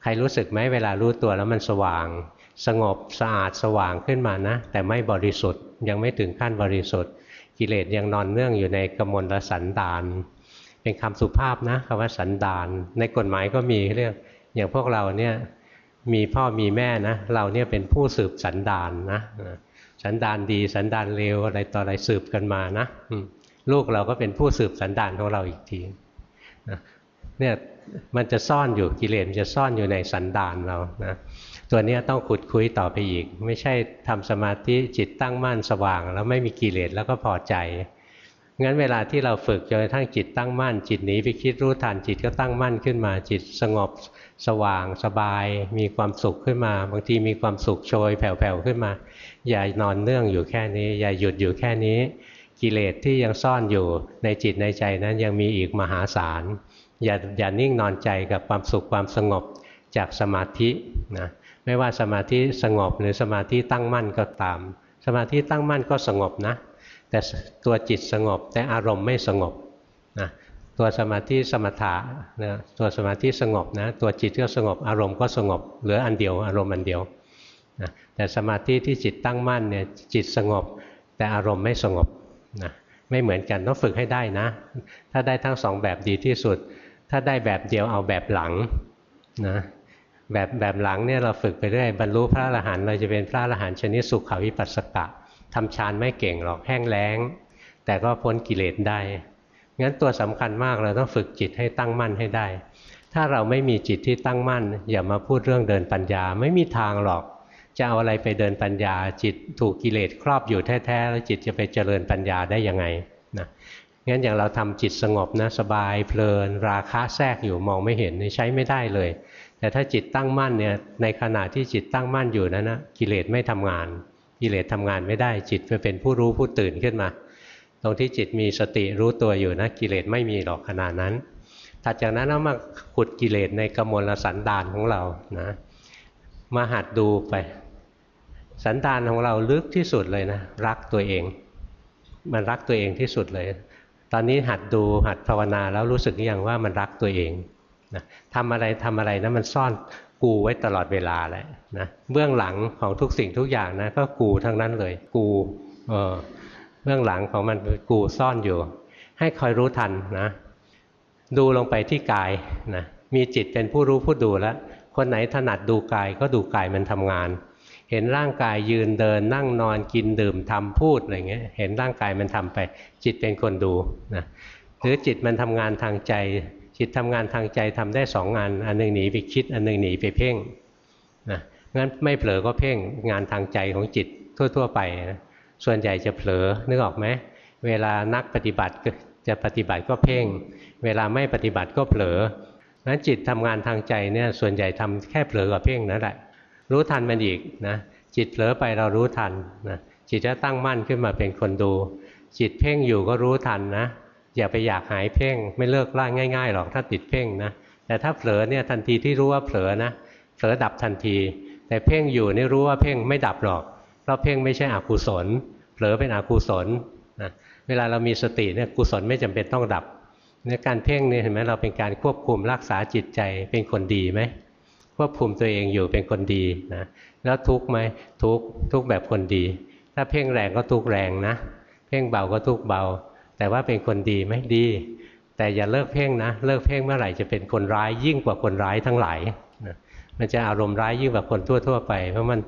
รรู้สึกไหมเวลารู้ตัวแล้วมันสว่าง สงบสะอาดสว่างขึ้นมานะ แต่ไม่บริสุทธิ์ยังไม่ถึงขั้นบริสุทธิ์ กิเลสยังนอนเนื่องอยู่ในกมลสันดาน เป็นคำสุภาพนะคำว่าสันดาน ในกฎหมายก็มีเรื่องอย่างพวกเราเนี่ยมีพ่อมีแม่นะ เราเนี่ยเป็นผู้สืบสันดานนะสันดานดีสันดานเลวอะไรต่ออะไรสืบกันมานะลูกเราก็เป็นผู้สืบสันดานของเราอีกทีเนี่ย มันจะซ่อนอยู่กิเลสมันจะซ่อนอยู่ในสันดานเรานะตัวนี้ต้องขุดคุยต่อไปอีก ไม่ใช่ทำสมาธิจิตตั้งมั่นสว่าง แล้วไม่มีกิเลสแล้วก็พอใจงั้นเวลาที่เราฝึกจนกระทั่งจิตตั้งมั่น จิตหนีไปคิดรู้ทันจิตก็ตั้งมั่นขึ้นมา จิตสงบสว่างสบาย มีความสุขขึ้นมา บางทีมีความสุขโชยแผ่วๆขึ้นมา อย่านอนเนื่องอยู่แค่นี้ อย่าหยุดอยู่แค่นี้ กิเลสที่ยังซ่อนอยู่ในจิตในใจนั้นยังมีอีกมหาศาล อย่าอย่านิ่งนอนใจกับความสุขความสงบจากสมาธินะไม่ว่าสมาธิสงบหรือสมาธิตั้งมั่นก็ตาม สมาธิตั้งมั่นก็สงบนะ แต่ตัวจิตสงบแต่อารมณ์ไม่สงบนะตัวสมาธิสมถะนะตัวสมาธิสงบนะตัวจิตก็สงบอารมณ์ก็สงบเหลืออันเดียวอารมณ์อันเดียวนะแต่สมาธิที่จิตตั้งมั่นเนี่ยจิตสงบ แต่อารมณ์ไม่สงบนะไม่เหมือนกันต้องฝึกให้ได้นะ ถ้าได้ทั้งสองแบบดีที่สุด ถ้าได้แบบเดียวเอาแบบหลังนะแบบแบบหลังเนี่ยเราฝึกไปเรื่อยบรรลุพระอรหันต์เราจะเป็นพระอรหันต์ชนิดสุขวิปัสสกะทำฌานไม่เก่งหรอกแห้งแล้ง แต่ก็พ้นกิเลสได้งั้นตัวสำคัญมากเราต้องฝึกจิตให้ตั้งมั่นให้ได้ ถ้าเราไม่มีจิตที่ตั้งมั่น อย่ามาพูดเรื่องเดินปัญญาไม่มีทางหรอก จะเอาอะไรไปเดินปัญญา จิตถูกกิเลสครอบอยู่แท้ๆแล้วจิตจะไปเจริญปัญญาได้ยังไง งั้นอย่างเราทำจิตสงบนะสบายเพลิน ราคะแทรกอยู่มองไม่เห็นใช้ไม่ได้เลย แต่ถ้าจิตตั้งมั่นเนี่ยในขณะที่จิตตั้งมั่นอยู่นั้นนะกิเลสไม่ทำงาน กิเลสทำงานไม่ได้จิตจะเป็นผู้รู้ผู้ตื่นขึ้นมา ตรงที่จิตมีสติรู้ตัวอยู่นะกิเลสไม่มีหรอกขนาดนั้นถัดจากนั้นเรามาขุดกิเลสในกมลสันดานของเรานะมาหัดดูไป สันดานของเราลึกที่สุดเลยนะ รักตัวเอง มันรักตัวเองที่สุดเลย ตอนนี้หัดดูหัดภาวนาแล้วรู้สึกอย่างว่ามันรักตัวเองนะทำอะไรทำอะไรนะมันซ่อนกูไว้ตลอดเวลาเลยนะเบื้องหลังของทุกสิ่งทุกอย่างนะก็กูทั้งนั้นเลย กูเออเบื้องหลังของมันกูซ่อนอยู่ ให้คอยรู้ทันนะดูลงไปที่กายนะมีจิตเป็นผู้รู้ผู้ดูแล้วคนไหนถนัดดูกายก็ดูกายมันทำงาน เห็นร่างกายยืนเดิน นั่งนอนกินดื่มทำพูดอะไรเงี้ยเห็นร่างกายมันทำไป จิตเป็นคนดูนะหรือจิตมันทำงานทางใจ จิตทำงานทางใจทำได้สองงาน อันหนึ่งหนีไปคิด อันหนึ่งหนีไปเพ่งนะงั้นไม่เผลอก็เพ่งงานทางใจของจิตทั่ว ๆ ไปนะส่วนใหญ่จะเผลอนึกออกไหมเวลานักปฏิบัติจะปฏิบัติก็เพ่ง เวลาไม่ปฏิบัติก็เผลอนั้นจิตทำงานทางใจเนี่ยส่วนใหญ่ทำแค่เผลอกับเพ่งนั่นแหละ รู้ทันมันอีกนะจิตเผลอไปเรารู้ทันนะจิตจะตั้งมั่นขึ้นมาเป็นคนดู จิตเพ่งอยู่ก็รู้ทันนะอย่าไปอยากหายเพ่งไม่เลิกล่างง่ายๆหรอกถ้าติดเพ่งนะแต่ถ้าเผลอเนี่ยทันทีที่รู้ว่าเผลอนะเผลอดับทันที แต่เพ่งอยู่นี่รู้ว่าเพ่งไม่ดับหรอก เพราะเพ่งไม่ใช่อกุศลเผลอเป็นอกุศลนะเวลาเรามีสติเนี่ยกุศลไม่จำเป็นต้องดับในการเพ่งเนี่ยเห็นไหมเราเป็นการควบคุมรักษาจิตใจเป็นคนดีไหม ควบคุมตัวเองอยู่เป็นคนดีนะแล้วทุกไหมทุกทุกแบบคนดี ถ้าเพ่งแรงก็ทุกแรงนะ เพ่งเบาก็ทุกเบา แต่ว่าเป็นคนดีไหมดี แต่อย่าเลิกเพ่งนะ เลิกเพ่งเมื่อไหร่จะเป็นคนร้ายยิ่งกว่าคนร้ายทั้งหลายนะมันจะอารมณ์ร้ายยิ่งกว่าคนทั่ว ๆ ไป เพราะมัน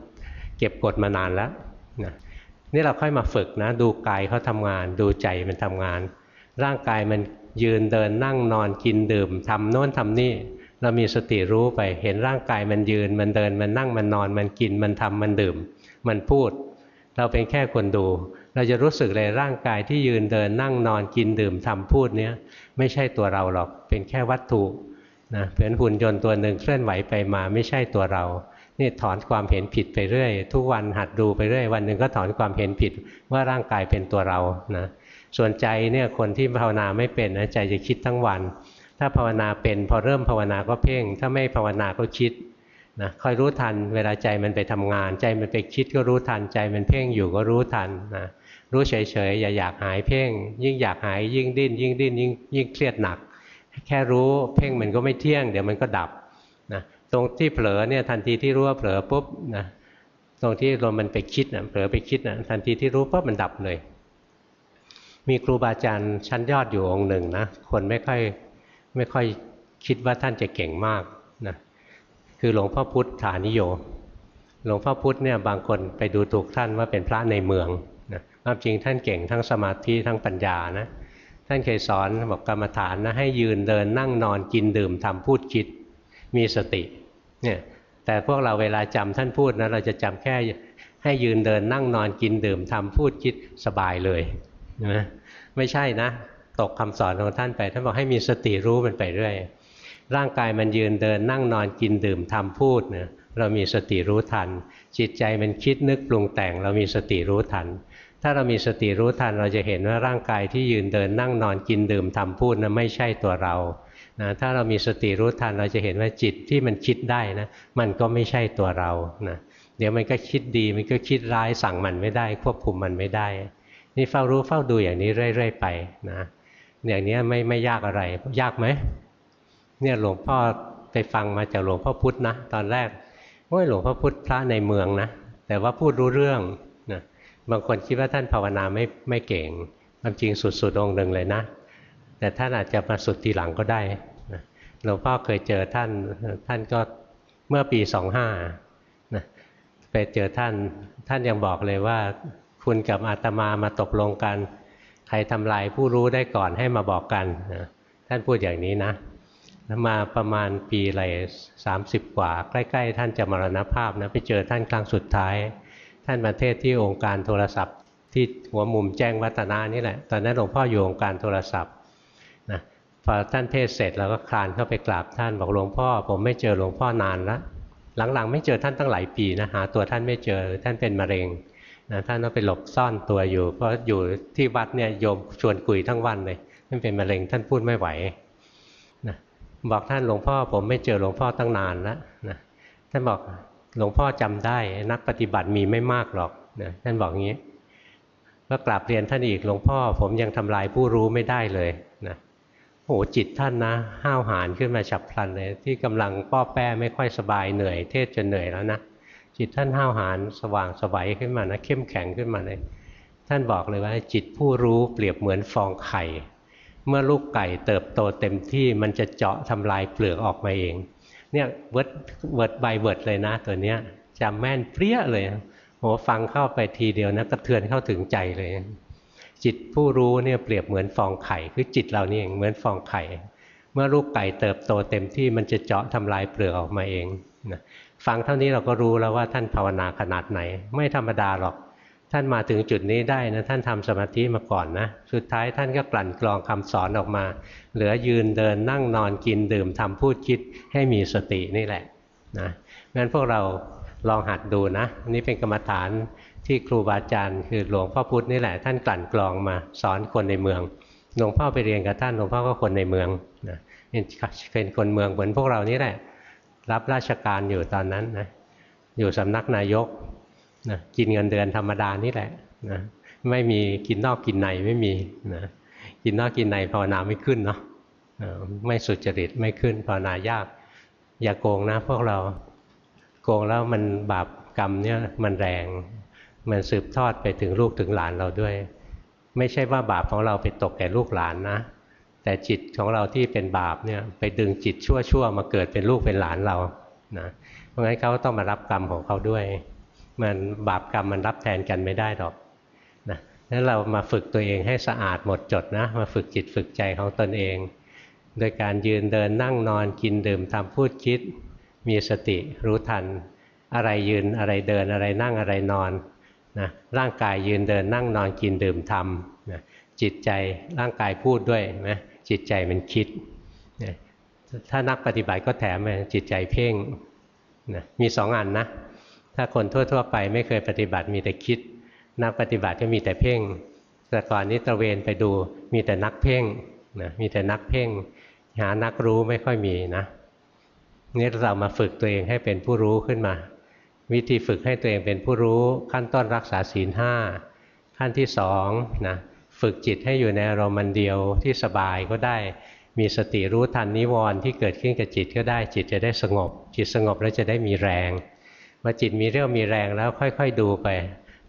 เก็บกดมานานแล้วนะนี่เราค่อยมาฝึกนะ ดูกายเขาทำงาน ดูใจมันทำงาน ร่างกายมันยืนเดินนั่งนอนกินดื่มทำโน้นทำนี่ เรามีสติรู้ไปเห็นร่างกายมันยืน มันเดินมันนั่งมันนอน มันกินมันทำมันดื่ม มันพูด เราเป็นแค่คนดู เราจะรู้สึกเลยร่างกายที่ยืนเดินนั่งนอนกินดื่มทำพูดเนี้ยไม่ใช่ตัวเราหรอกเป็นแค่วัตถุนะเป็นหุ่นยนต์ตัวหนึ่งเคลื่อนไหวไปมาไม่ใช่ตัวเรานี่ถอนความเห็นผิดไปเรื่อย ทุกวันหัดดูไปเรื่อย วันหนึ่งก็ถอนความเห็นผิดว่าร่างกายเป็นตัวเรานะส่วนใจเนี่ยคนที่ภาวนาไม่เป็นนะใจจะคิดทั้งวัน ถ้าภาวนาเป็นพอเริ่มภาวนาก็เพ่ง ถ้าไม่ภาวนาก็คิดนะคอยรู้ทันเวลาใจมันไปทำงาน ใจมันไปคิดก็รู้ทันใจมันเพ่งอยู่ก็รู้ทันนะรู้เฉยๆอย่าอยากหายเพ่ง ยิ่งอยากหายยิ่งดิ้น ยิ่งดิ้นยิ่งยิ่งเครียดหนัก แค่รู้เพ่งมันก็ไม่เที่ยง เดี๋ยวมันก็ดับนะตรงที่เผลอเนี่ยทันทีที่รู้ว่าเผลอปุ๊บนะตรงที่ลมมันไปคิดนะเผลอไปคิดนะทันทีที่รู้ปุ๊บมันดับเลย มีครูบาอาจารย์ชั้นยอดอยู่องค์หนึ่งนะคนไม่ค่อย ไม่ค่อยคิดว่าท่านจะเก่งมากนะคือหลวงพ่อพุทธานิโย หลวงพ่อพุธเนี่ยบางคนไปดูถูกท่านว่าเป็นพระในเมืองนะความจริงท่านเก่งทั้งสมาธิทั้งปัญญานะท่านเคยสอนบอกกรรมฐานนะให้ยืนเดินนั่งนอนกินดื่มทำพูดคิดมีสติเนี่ยแต่พวกเราเวลาจำท่านพูดนะเราจะจำแค่ให้ยืนเดินนั่งนอนกินดื่มทำพูดคิดสบายเลยนะไม่ใช่นะ ตกคำสอนของท่านไป ท่านบอกให้มีสติรู้มันไปเรื่อยร่างกายมันยืนเดินนั่งนอนกินดื่มทำพูดเนี่ยเรามีสติรู้ทัน จิตใจมันคิดนึกปรุงแต่ง เรามีสติรู้ทัน ถ้าเรามีสติรู้ทัน เราจะเห็นว่าร่างกายที่ยืนเดินนั่งนอนกินดื่มทำพูดนะไม่ใช่ตัวเรานะถ้าเรามีสติรู้ทันเราจะเห็นว่าจิตที่มันคิดได้นะมันก็ไม่ใช่ตัวเรานะเดี๋ยวมันก็คิดดีมันก็คิดร้ายสั่งมันไม่ได้ ควบคุมมันไม่ได้ นี่เฝ้ารู้เฝ้าดูอย่างนี้เรื่อย ๆ ไปนะ อย่างนี้ไม่ไม่ยากอะไร ยากไหมเนี่ยหลวงพ่อไปฟังมาจากหลวงพ่อพุธนะตอนแรกว่าหลวงพ่อพุธพระในเมืองนะแต่ว่าพูดรู้เรื่องนะบางคนคิดว่าท่านภาวนาไม่ไม่เก่งความจริงสุดๆองค์หนึ่งเลยนะ แต่ท่านอาจจะมาสุดทีหลังก็ได้นะหลวงพ่อเคยเจอท่านท่านก็เมื่อปีสองห้านะไปเจอท่านท่านยังบอกเลยว่า คุณกับอาตมามาตกลงกัน ใครทำลายผู้รู้ได้ก่อนให้มาบอกกันนะท่านพูดอย่างนี้นะมาประมาณปีอะไรสามสิบกว่า ใกล้ ๆ ท่านจะมรณภาพนะไปเจอท่านครั้งสุดท้าย ท่านประเทศที่องค์การโทรศัพท์ ที่หัวมุมแจ้งวัฒนานี่แหละ ตอนนั้นหลวงพ่ออยู่องค์การโทรศัพท์นะพอท่านเทศเสร็จเราก็คลานเข้าไปกราบท่านบอกหลวงพ่อ ผมไม่เจอหลวงพ่อนานล้วหลังๆ ไม่เจอท่านตั้งหลายปีนะหาตัวท่านไม่เจอท่านเป็นมะเร็ง นะท่านต้องไปหลบซ่อนตัวอยู่ เพราะอยู่ที่วัดเนี่ยโยมชวนคุยทั้งวันเลยท่านเป็นมะเร็งท่านพูดไม่ไหวบอกท่านหลวงพ่อผมไม่เจอหลวงพ่อตั้งนานแล้วนะท่านบอกหลวงพ่อจำได้นักปฏิบัติมีไม่มากหรอกนะท่านบอกงี้ก็กราบเรียนท่านอีกหลวงพ่อ ผมยังทำลายผู้รู้ไม่ได้เลยนะโอ้จิตท่านนะห้าวหาญขึ้นมาฉับพลันเลยที่กำลังป้อแป้ไม่ค่อยสบายเหนื่อยเทศจนเหนื่อยแล้วนะ จิตท่านห้าวหาญสว่างไสวขึ้นมานะเข้มแข็งขึ้นมาเลยท่านบอกเลยว่า จิตผู้รู้เปรียบเหมือนฟองไข่ เมื่อลูกไก่เติบโตเต็มที่มันจะเจาะทำลายเปลือกออกมาเอง เนี่ย word word by word เลยนะ ตัวเนี้ยจำแม่นเปรี๊ยะเลยโหฟังเข้าไปทีเดียวนะกระเทือนเข้าถึงใจเลย จิตผู้รู้เนี่ยเปรียบเหมือนฟองไข่ คือจิตเรานี่เองเหมือนฟองไข่ เมื่อลูกไก่เติบโตเต็มที่มันจะเจาะทำลายเปลือกออกมาเองนะ ฟังเท่านี้เราก็รู้แล้วว่าท่านภาวนาขนาดไหน ไม่ธรรมดาหรอก ท่านมาถึงจุดนี้ได้นะท่านทำสมาธิมาก่อนนะสุดท้ายท่านก็กลั่นกรองคำสอนออกมา เหลือยืนเดินนั่งนอนกินดื่มทำพูดคิดให้มีสตินี่แหละนะงั้นพวกเราลองหัดดูนะนี่เป็นกรรมฐานที่ครูบาอาจารย์คือหลวงพ่อพุธนี่แหละ ท่านกลั่นกรองมาสอนคนในเมืองหลวงพ่อไปเรียนกับท่านหลวงพ่อก็คนในเมืองนะเป็นคนเมืองเหมือนพวกเรานี่แหละ รับราชการอยู่ตอนนั้นนะอยู่สำนักนายกนะกินเงินเดือนธรรมดานี่แหละนะไม่มีกินนอกกินในไม่มีนะกินนอกกินในภาวนาไม่ขึ้นเนาะไม่สุจริตไม่ขึ้นภาวนายาก อย่าโกงนะ พวกเราโกงแล้วมันบาปกรรมเนี่ยมันแรง มันสืบทอดไปถึงลูกถึงหลานเราด้วย ไม่ใช่ว่าบาปของเราไปตกแก่ลูกหลานนะ แต่จิตของเราที่เป็นบาปเนี่ยไปดึงจิตชั่วๆมาเกิดเป็นลูกเป็นหลานเรานะเพราะงั้นเขาต้องมารับกรรมของเขาด้วย มันบาปกรรมมันรับแทนกันไม่ได้หรอกนะนั้นเรามาฝึกตัวเองให้สะอาดหมดจดนะมาฝึกจิตฝึกใจของตนเอง โดยการยืนเดินนั่งนอนกินดื่มทำพูดคิด มีสติรู้ทัน อะไรยืนอะไรเดินอะไรนั่งอะไรนอนนะร่างกายยืนเดินนั่งนอนกินดื่มทำนะจิตใจร่างกายพูดด้วยนะ จิตใจมันคิดนะถ้านักปฏิบัติก็แถมจิตใจเพ่งนะมีสองอันนะ ถ้าคนทั่ว ๆ ไปไม่เคยปฏิบัติมีแต่คิด นักปฏิบัติก็มีแต่เพ่ง แต่ก่อนนี้ตระเวนไปดูมีแต่นักเพ่งนะมีแต่นักเพ่ง หานักรู้ไม่ค่อยมีนะนี่เรามาฝึกตัวเองให้เป็นผู้รู้ขึ้นมา วิธีฝึกให้ตัวเองเป็นผู้รู้ขั้นต้นรักษาศีลห้าขั้นที่สองนะ ฝึกจิตให้อยู่ในอารมณ์มันเดียวที่สบายก็ได้ มีสติรู้ทันนิวรณ์ที่เกิดขึ้นกับจิตก็ได้จิตจะได้สงบ จิตสงบแล้วจะได้มีแรงเมื่อจิตมีเรี่ยวมีแรงแล้วค่อย ๆ ดูไป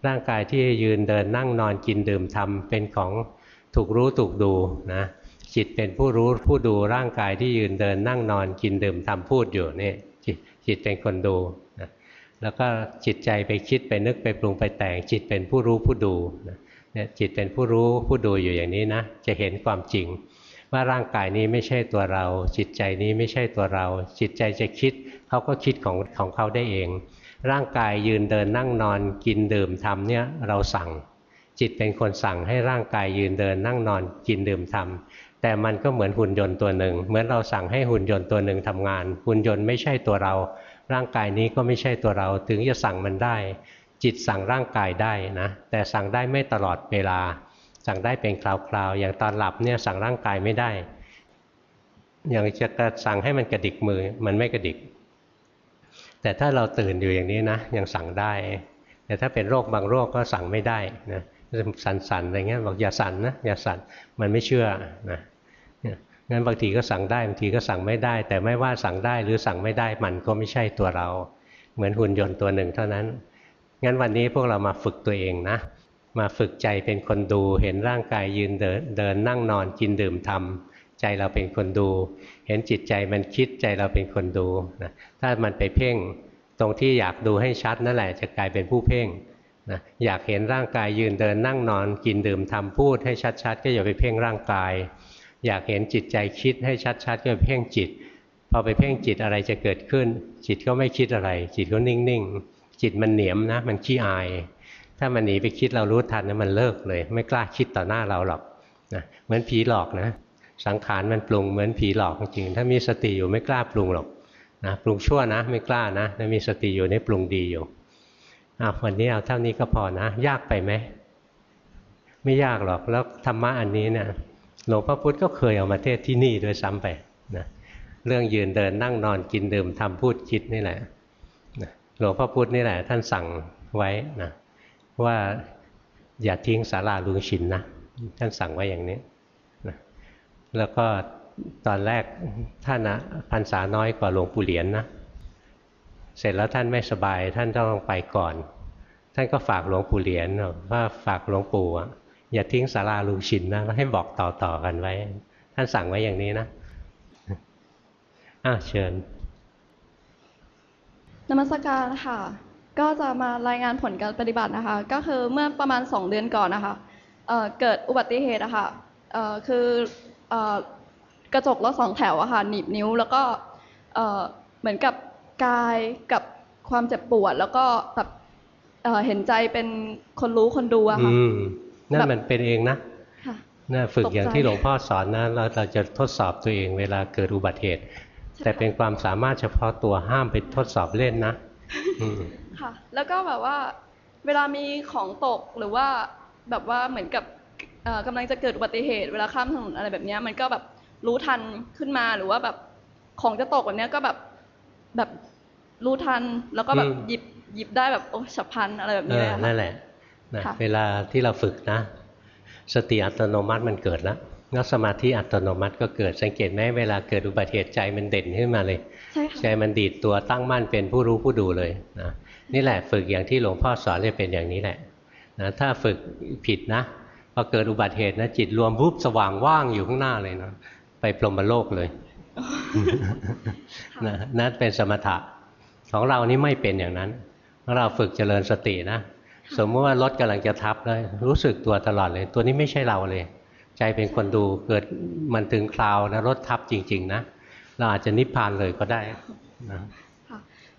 ร่างกายที่ยืนเดินนั่งนอนกินดื่มทำเป็นของถูกรู้ถูกดูนะจิตเป็นผู้รู้ผู้ดูร่างกายที่ยืนเดินนั่งนอนกินดื่มทำพูดอยู่นี่จิตจิตเป็นคนดูนะแล้วก็จิตใจไปคิดไปนึกไปปรุงไปแต่งจิตเป็นผู้รู้ผู้ดูนะ เนี่ยจิตเป็นผู้รู้ผู้ดูอยู่อย่างนี้นะ จะเห็นความจริง ว่าร่างกายนี้ไม่ใช่ตัวเรา จิตใจนี้ไม่ใช่ตัวเรา จิตใจจะคิดเขาก็คิดของของเขาได้เอง ร่างกายยืนเดินนั่งนอนกินดื่มทำเนี่ยเราสั่ง จิตเป็นคนสั่งให้ร่างกายยืนเดินนั่งนอนกินดื่มทำแต่มันก็เหมือนหุ่นยนต์ตัวหนึ่ง เหมือนเราสั่งให้หุ่นยนต์ตัวหนึ่งทำงาน หุ่นยนต์ไม่ใช่ตัวเรา ร่างกายนี้ก็ไม่ใช่ตัวเรา ถึงจะสั่งมันได้ จิตสั่งร่างกายได้นะแต่สั่งได้ไม่ตลอดเวลา สั่งได้เป็นคราวๆอย่างตอนหลับเนี่ยสั่งร่างกายไม่ได้ อย่างจะกระสั่งให้มันกระดิกมือมันไม่กระดิก แต่ถ้าเราตื่นอยู่อย่างนี้นะยังสั่งได้ แต่ถ้าเป็นโรคบางโรคก็สั่งไม่ได้นะสั่นๆอะไรเงี้ยบอกอย่าสั่นนะอย่าสั่นมันไม่เชื่อนะงั้นบางทีก็สั่งได้บางทีก็สั่งไม่ได้ แต่ไม่ว่าสั่งได้หรือสั่งไม่ได้มันก็ไม่ใช่ตัวเรา เหมือนหุ่นยนต์ตัวหนึ่งเท่านั้น งั้นวันนี้พวกเรามาฝึกตัวเองนะ มาฝึกใจเป็นคนดู เห็นร่างกายยืนเดินเดินนั่งนอนกินดื่มทำใจเราเป็นคนดู เห็นจิตใจมันคิดใจเราเป็นคนดูนะถ้ามันไปเพ่งตรงที่อยากดูให้ชัดนั่นแหละจะกลายเป็นผู้เพ่งนะอยากเห็นร่างกายยืนเดินนั่งนอนกินดื่มทำพูดให้ชัดๆ ก็อย่าไปเพ่งร่างกาย อยากเห็นจิตใจคิดให้ชัดๆ ก็เพ่งจิต พอไปเพ่งจิตอะไรจะเกิดขึ้น จิตก็ไม่คิดอะไร จิตก็นิ่งๆ จิตมันเหนียมนะ มันขี้อาย ถ้ามันหนีไปคิดเรารู้ทันนะมันเลิกเลย ไม่กล้าคิดต่อหน้าเราหรอกนะเหมือนผีหลอกนะ สังขารมันปรุงเหมือนผีหลอกจริงถ้ามีสติอยู่ไม่กล้าปรุงหรอกนะปรุงชั่วนะไม่กล้านะถ้ามีสติอยู่นี่ปรุงดีอยู่อะวันนี้เอาเท่านี้ก็พอนะ ยากไปไหมไม่ยากหรอกแล้วธรรมะอันนี้เนี่ยหลวงพ่อพุธก็เคยเอามาเทศที่นี่ด้วยซ้ำไปนะเรื่องยืนเดินนั่งนอนกินดื่มทำพูดคิดนี่แหละ หลวงพ่อพุธนี่แหละ ท่านสั่งไว้นะว่าอย่าทิ้งสาราลุงชินนะท่านสั่งไว้อย่างนี้นะแล้วก็ตอนแรกท่านนะพรรษาน้อยกว่าหลวงปู่เหรียญนนะเสร็จแล้วท่านไม่สบายท่านต้องไปก่อน ท่านก็ฝากหลวงปู่เหรียญว่าฝากหลวงปู่อย่าทิ้งสาราลุงชินนะให้บอกต่อๆกันไว้ ท่านสั่งไว้อย่างนี้นะอะเชิญ นมัสการค่ะ ก็จะมารายงานผลการปฏิบัตินะคะ ก็คือเมื่อประมาณ 2 เดือนก่อนนะคะเเกิดอุบัติเหตุอะคะ่ะคือกระจกรถสองแถวอะคะ่ะหนีบนิ้ว แล้วก็เหมือนกับกายกับความเจ็บปวด แล้วก็แบบเห็นใจเป็นคนรู้คนดูอะค่ะนั่นมันเป็นเองนะน่าฝึกอย่างที่หลวงพ่อสอนนะเราเราจะทดสอบตัวเองเวลาเกิดอุบัติเหตุ แต่เป็นความสามารถเฉพาะตัวห้ามไปทดสอบเล่นนะค่ะ แล้วก็แบบว่า เวลามีของตกหรือว่าแบบว่าเหมือนกับกำลังจะเกิดอุบัติเหตุ เวลาข้ามถนนอะไรแบบนี้มันก็แบบรู้ทันขึ้นมาหรือว่าแบบของจะตกแบบนี้ก็แบบแบบรู้ทันแล้วก็แบบหยิบหยิบได้แบบโอ้ฉับพลันอะไรแบบนี้เลยนั่นแหละนะเวลาที่เราฝึกนะ สติอัตโนมัติมันเกิดแล้ว แล้วสมาธิอัตโนมัติก็เกิดสังเกตไหมเวลาเกิดอุบัติเหตุใจมันเด่นขึ้นมาเลยใจมันดีดตัวตั้งมั่นเป็นผู้รู้ผู้ดูเลยนะนี่แหละฝึกอย่างที่หลวงพ่อสอนจะเป็นอย่างนี้แหละนะถ้าฝึกผิดนะพอเกิดอุบัติเหตุนะจิตรวมปุ๊บสว่างว่างอยู่ข้างหน้าเลยนะไปพรหมโลกเลยนะนั่นเป็นสมถะของเรานี่ไม่เป็นอย่างนั้นเราฝึกเจริญสตินะ สมมติว่ารถกำลังจะทับเลยรู้สึกตัวตลอดเลย ตัวนี้ไม่ใช่เราเลย ใจเป็นคนดูเกิดมันถึงคราวนะรถทับจริง ๆ นะ เราอาจจะนิพพานเลยก็ได้นะ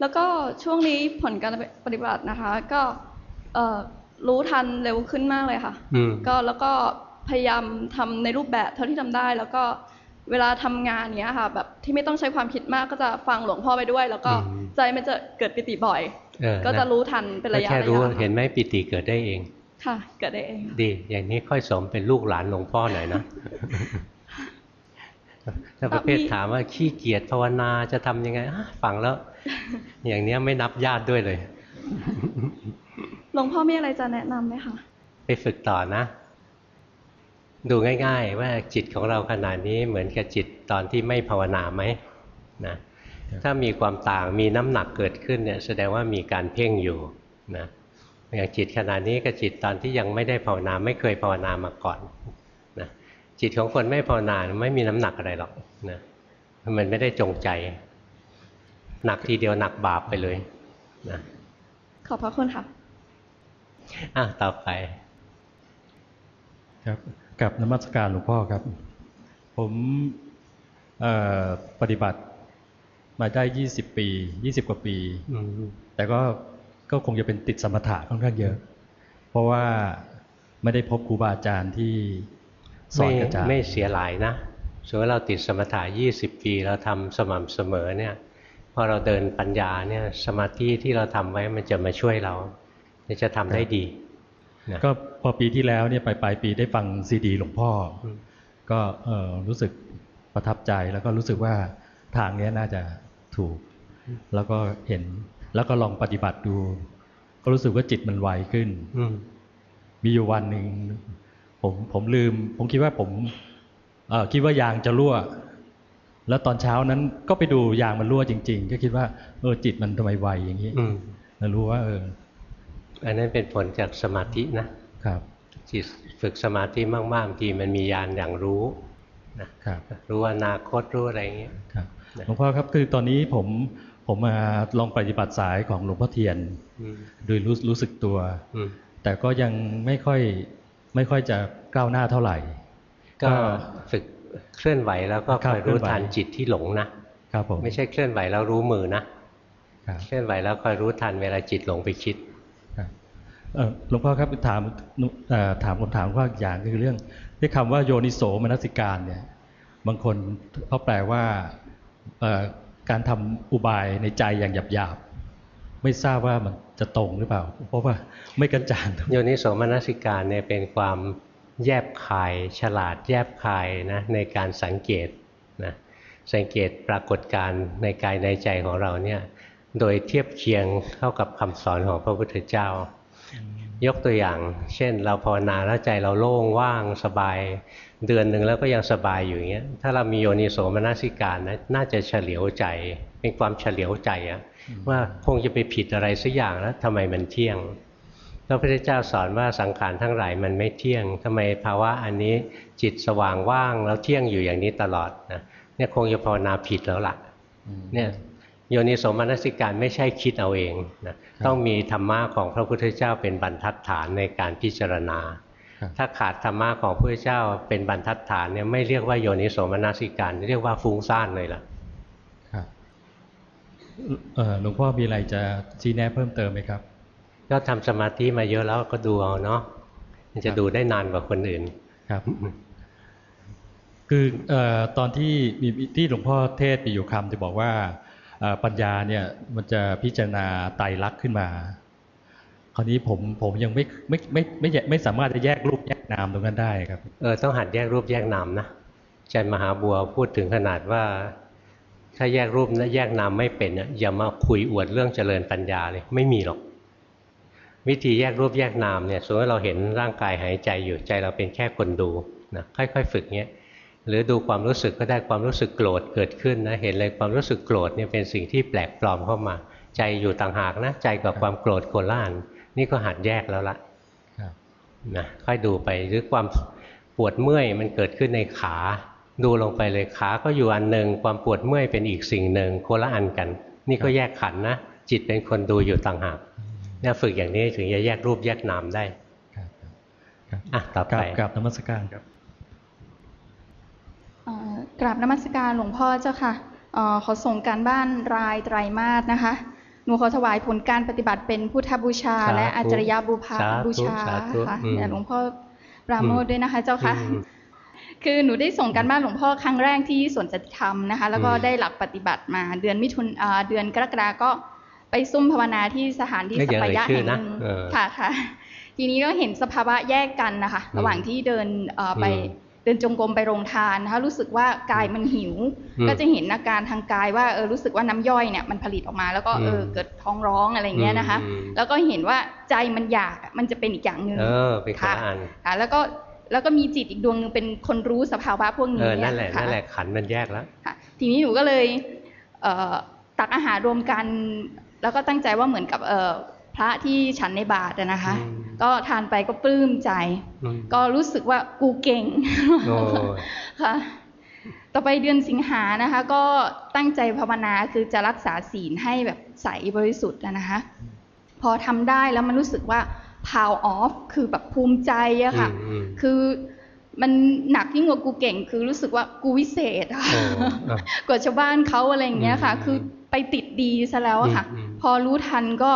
แล้วก็ช่วงนี้ผลการปฏิบัตินะคะ ก็รู้ทันเร็วขึ้นมากเลยค่ะก็แล้วก็พยายามทำในรูปแบบเท่าที่ทำได้ แล้วก็เวลาทำงานเนี้ยค่ะ แบบที่ไม่ต้องใช้ความคิดมากก็จะฟังหลวงพ่อไปด้วย แล้วก็ใจมันจะเกิดปิติบ่อย ก็จะรู้ทันเป็นระยะแค่รู้เห็นไหมปิติเกิดได้เอง ค่ะเกิดได้เอง ดี อย่างนี้ค่อยสมเป็นลูกหลานหลวงพ่อหน่อยนะถ้าประเภทมีถามว่าขี้เกียจภาวนาจะทำยังไงอะฟังแล้ว อย่างเนี้ยไม่นับญาติด้วยเลยหลวงพ่อมีอะไรจะแนะนำไหมคะ ไปฝึกต่อนะ ดูง่าย ๆ ว่าจิตของเราขนาดนี้เหมือนกับจิตตอนที่ไม่ภาวนาไหมนะถ้ามีความต่างมีน้ำหนักเกิดขึ้นเนี่ยแสดงว่ามีการเพ่งอยู่นะ อย่างจิตขนาดนี้กับจิตตอนที่ยังไม่ได้ภาวนาไม่เคยภาวนามาก่อนนะจิตของคนไม่ภาวนาไม่มีน้ำหนักอะไรหรอกนะมันไม่ได้จงใจ หนักทีเดียวหนักบาปไปเลยนะขอบพระคุณค่ะอะต่อไป ครับกับนมัสการหลวงพ่อครับ ผมเอ่อปฏิบัติมาได้20ปี20กว่าปีอืมแต่ก็ ก็คงจะเป็นติดสมถะค่อนข้างเยอะ เพราะว่าไม่ได้พบครูบาอาจารย์ที่สอไม่นกระจายไม่เสียหลายนะสมมติเราติดสมถะ20 ปีเราทำสม่ำเสมอเนี่ยพอเราเดินปัญญาเนี่ยสมาธิที่เราทำไว้มันจะมาช่วยเราจะทำได้ดีนะก็พอปีที่แล้วเนี่ยไปปลายปีได้ฟังซีดีหลวงพ่ออมก็เอ่อรู้สึกประทับใจแล้วก็รู้สึกว่าทางเนี้ยน่าจะถูก แล้วก็เห็น แล้วก็ลองปฏิบัติดู ก็รู้สึกว่าจิตมันไวขึ้นอืมมีอยู่วันหนึ่งผมผมลืม ผมคิดว่าผมเอ่อคิดว่ายางจะรั่ว แล้วตอนเช้านั้นก็ไปดูยางมันรั่วจริง ๆ ก็คิดว่า เออจิตมันทำไมไวอย่างนี้อืมแล้วรู้ว่า เออ อันนั้นเป็นผลจากสมาธินะครับ จิตฝึกสมาธิมากๆบางทีมันมีญาณอย่างรู้นะครับรู้อนาคตรู้อะไรอย่างเงี้ยครับนะหลวงพ่อครับคือตอนนี้ผม ผมมาลองปฏิบัติสายของหลวงพ่อเทียนอืมโดยรู้รู้สึกตัวอืมแต่ก็ยังไม่ค่อยไม่ค่อยจะก้าวหน้าเท่าไหร่ ก็ฝึกเคลื่อนไหวแล้วก็คครับอยรู้เคลื่อนไหวทันจิตที่หลงนะครับผมไม่ใช่เคลื่อนไหวแล้วรู้มือนะครับเคลื่อนไหวแล้วคอยรู้ทันเวลาจิตหลงไปคิดครับเอ่อหลวงพ่อครับถามเอ่อถามคำถามว่าอย่างก็คือเรื่องที่คำว่าโยนิโสมนสิการเนี่ย บางคนเขาแปลว่าเอ่อ การทำอุบายในใจอย่างหยาบๆไม่ทราบว่ามันจะตรงหรือเปล่า เพราะว่าไม่กระจ่างโยนิโสมนสิการเนี่ยเป็นความแยบคายฉลาดแยบคายนะในการสังเกตนะสังเกตปรากฏการณ์ในกายในใจของเราเนี่ยโดยเทียบเคียงเข้ากับคำสอนของพระพุทธเจ้า ยกตัวอย่าง เช่น เราภาวนาแล้วใจเราโล่งว่างสบาย เดือนหนึ่งแล้วก็ยังสบายอยู่อย่างเงี้ย ถ้าเรามีโยนิโสมนสิการนะน่าจะเฉลียวใจ เป็นความเฉลียวใจอะว่าคงจะไปผิดอะไรสักอย่างแล้วทำไมมันเที่ยงพระพุทธเจ้าสอนว่าสังขารทั้งหลายมันไม่เที่ยงทำไมภาวะอันนี้จิตสว่างว่างแล้วเที่ยงอยู่อย่างนี้ตลอดนะเนี่ยคงจะภาวนาผิดแล้วล่ะเนี่ยโยนิโสมนสิการไม่ใช่คิดเอาเองนะต้องมีธรรมะของพระพุทธเจ้าเป็นบรรทัดฐานในการพิจารณาครับ ถ้าขาดธรรมะของพระพุทธเจ้าเป็นบรรทัดฐานเนี่ยไม่เรียกว่าโยนิโสมนสิการ เรียกว่าฟุ้งซ่านเลยล่ะครับเอ่อหลวงพ่อมีอะไรจะชี้แนะเพิ่มเติมไหมครับ ก็ทำสมาธิมาเยอะแล้วก็ดูเอาเนาะมันจะดูได้นานกว่าคนอื่นครับคือเอ่อตอนที่มีที่หลวงพ่อเทศน์มีอยู่คำที่บอกว่าเอ่อปัญญาเนี่ยมันจะพิจารณาไตรลักษณ์ขึ้นมา คราวนี้ผมผมยังไม่ไม่ไม่ไม่ไม่ไม่สามารถจะแยกรูปแยกนามตรงนั้นได้ครับเออต้องหัดแยกรูปแยกนามนะอาจารย์มหาบัวพูดถึงขนาดว่า ถ้าแยกรูปนะแยกนามไม่เป็นน่ะอย่ามาคุยอวดเรื่องเจริญปัญญาเลยไม่มีหรอก วิธีแยกรูปแยกนามเนี่ยสมมติเราเห็นร่างกายหายใจอยู่ใจเราเป็นแค่คนดูนะค่อย ๆ ฝึกเงี้ยหรือดูความรู้สึกก็ได้ความรู้สึกโกรธเกิดขึ้นนะเห็นเลยความรู้สึกโกรธเนี่ยเป็นสิ่งที่แปลกปลอมเข้ามา ใจอยู่ต่างหากนะใจกับความโกรธโคนละอัน นี่ก็หัดแยกแล้วละครับนะค่อยดูไปหรือความปวดเมื่อยมันเกิดขึ้นในขา ดูลงไปเลยขาก็อยู่อันหนึ่งความปวดเมื่อยเป็นอีกสิ่งหนึ่งโคนละอันกัน นี่ก็แยกขันธ์นะ จิตเป็นคนดูอยู่ต่างหากเนี่ยฝึกอย่างนี้ถึงจะแยกรูปแยกนามได้ครับครับอะต่อครัไปบกราบนมัสการครับเอ่อกราบนมัสการหลวงพ่อเจ้าค่ะเอ่อขอส่งการบ้านรายไตรมาสนะคะ หนูขอถวายผลการปฏิบัติเป็นพุทธบูชาสาธุและอาจารยบูพาสาธุบูชาสาธุค่ะอืมแต่หลวงพ่อปราโมทด้วยนะคะเจ้าค่ะอืมคือหนูได้ส่งการบ้านหลวงพ่อครั้งแรกที่สวนจติธรรมนะคะ แล้วก็อืมได้หลักปฏิบัติมาเดือนมิถุนเอ่อเดือนกรกฎาก็ไปซุ่มภาวนาที่สถานที่ไม่สัอย่าปเอ่ยยะชื่อแห่งหนะนึ่งเออค่ะค่ะ ทีนี้ก็เห็นสภาวะแยกกันนะคะ ระหว่างที่เดินเอ่อไปอืม เดินจงกรมไปโรงทานนะคะรู้สึกว่ากายมันหิวอืมก็จะเห็นอาการทางกายว่าเออรู้สึกว่าน้ำย่อยเนี่ยมันผลิตออกมาแล้วก็เอออืมเกิดท้องร้องอะไรเงี้ยนะคะอืมแล้วก็เห็นว่าใจมันอยากอะมันจะเป็นอีกอย่างหนึ่งเออเป็นคนค่ะละอันค่ะแล้วก็แล้วก็มีจิตอีกดวงหนึงเป็นคนรู้สภาวะพวกเอนี้อนั่นแหละค่นั่นแหละขันธ์มันแยกแล้วค่ะทีนี้หนูก็เลยเอ่อตักอาหารรวมกัน แล้วก็ตั้งใจว่าเหมือนกับเอ่อ พระที่ฉันในบาตรอะนะคะอืมก็ทานไปก็ปลื้มใจอืมก็รู้สึกว่ากูเก่งโอ้ยค่ะต่อไปเดือนสิงหานะคะ ก็ตั้งใจภาวนาคือจะรักษาศีลให้แบบใสบริสุทธิ์อะนะคะ พอทำได้แล้วมันรู้สึกว่า power off คือแบบภูมิใจอะค่ะอืมคือมันหนักยิ่งกว่ากูเก่ง คือรู้สึกว่ากูวิเศษอะค่ะโอ้อะกว่าชาวบ้านเขาอะไรอย่างเงี้ยค่ะอืมคือไปติดดีซะแล้วอะค่ะอืมอืมพอรู้ทันก็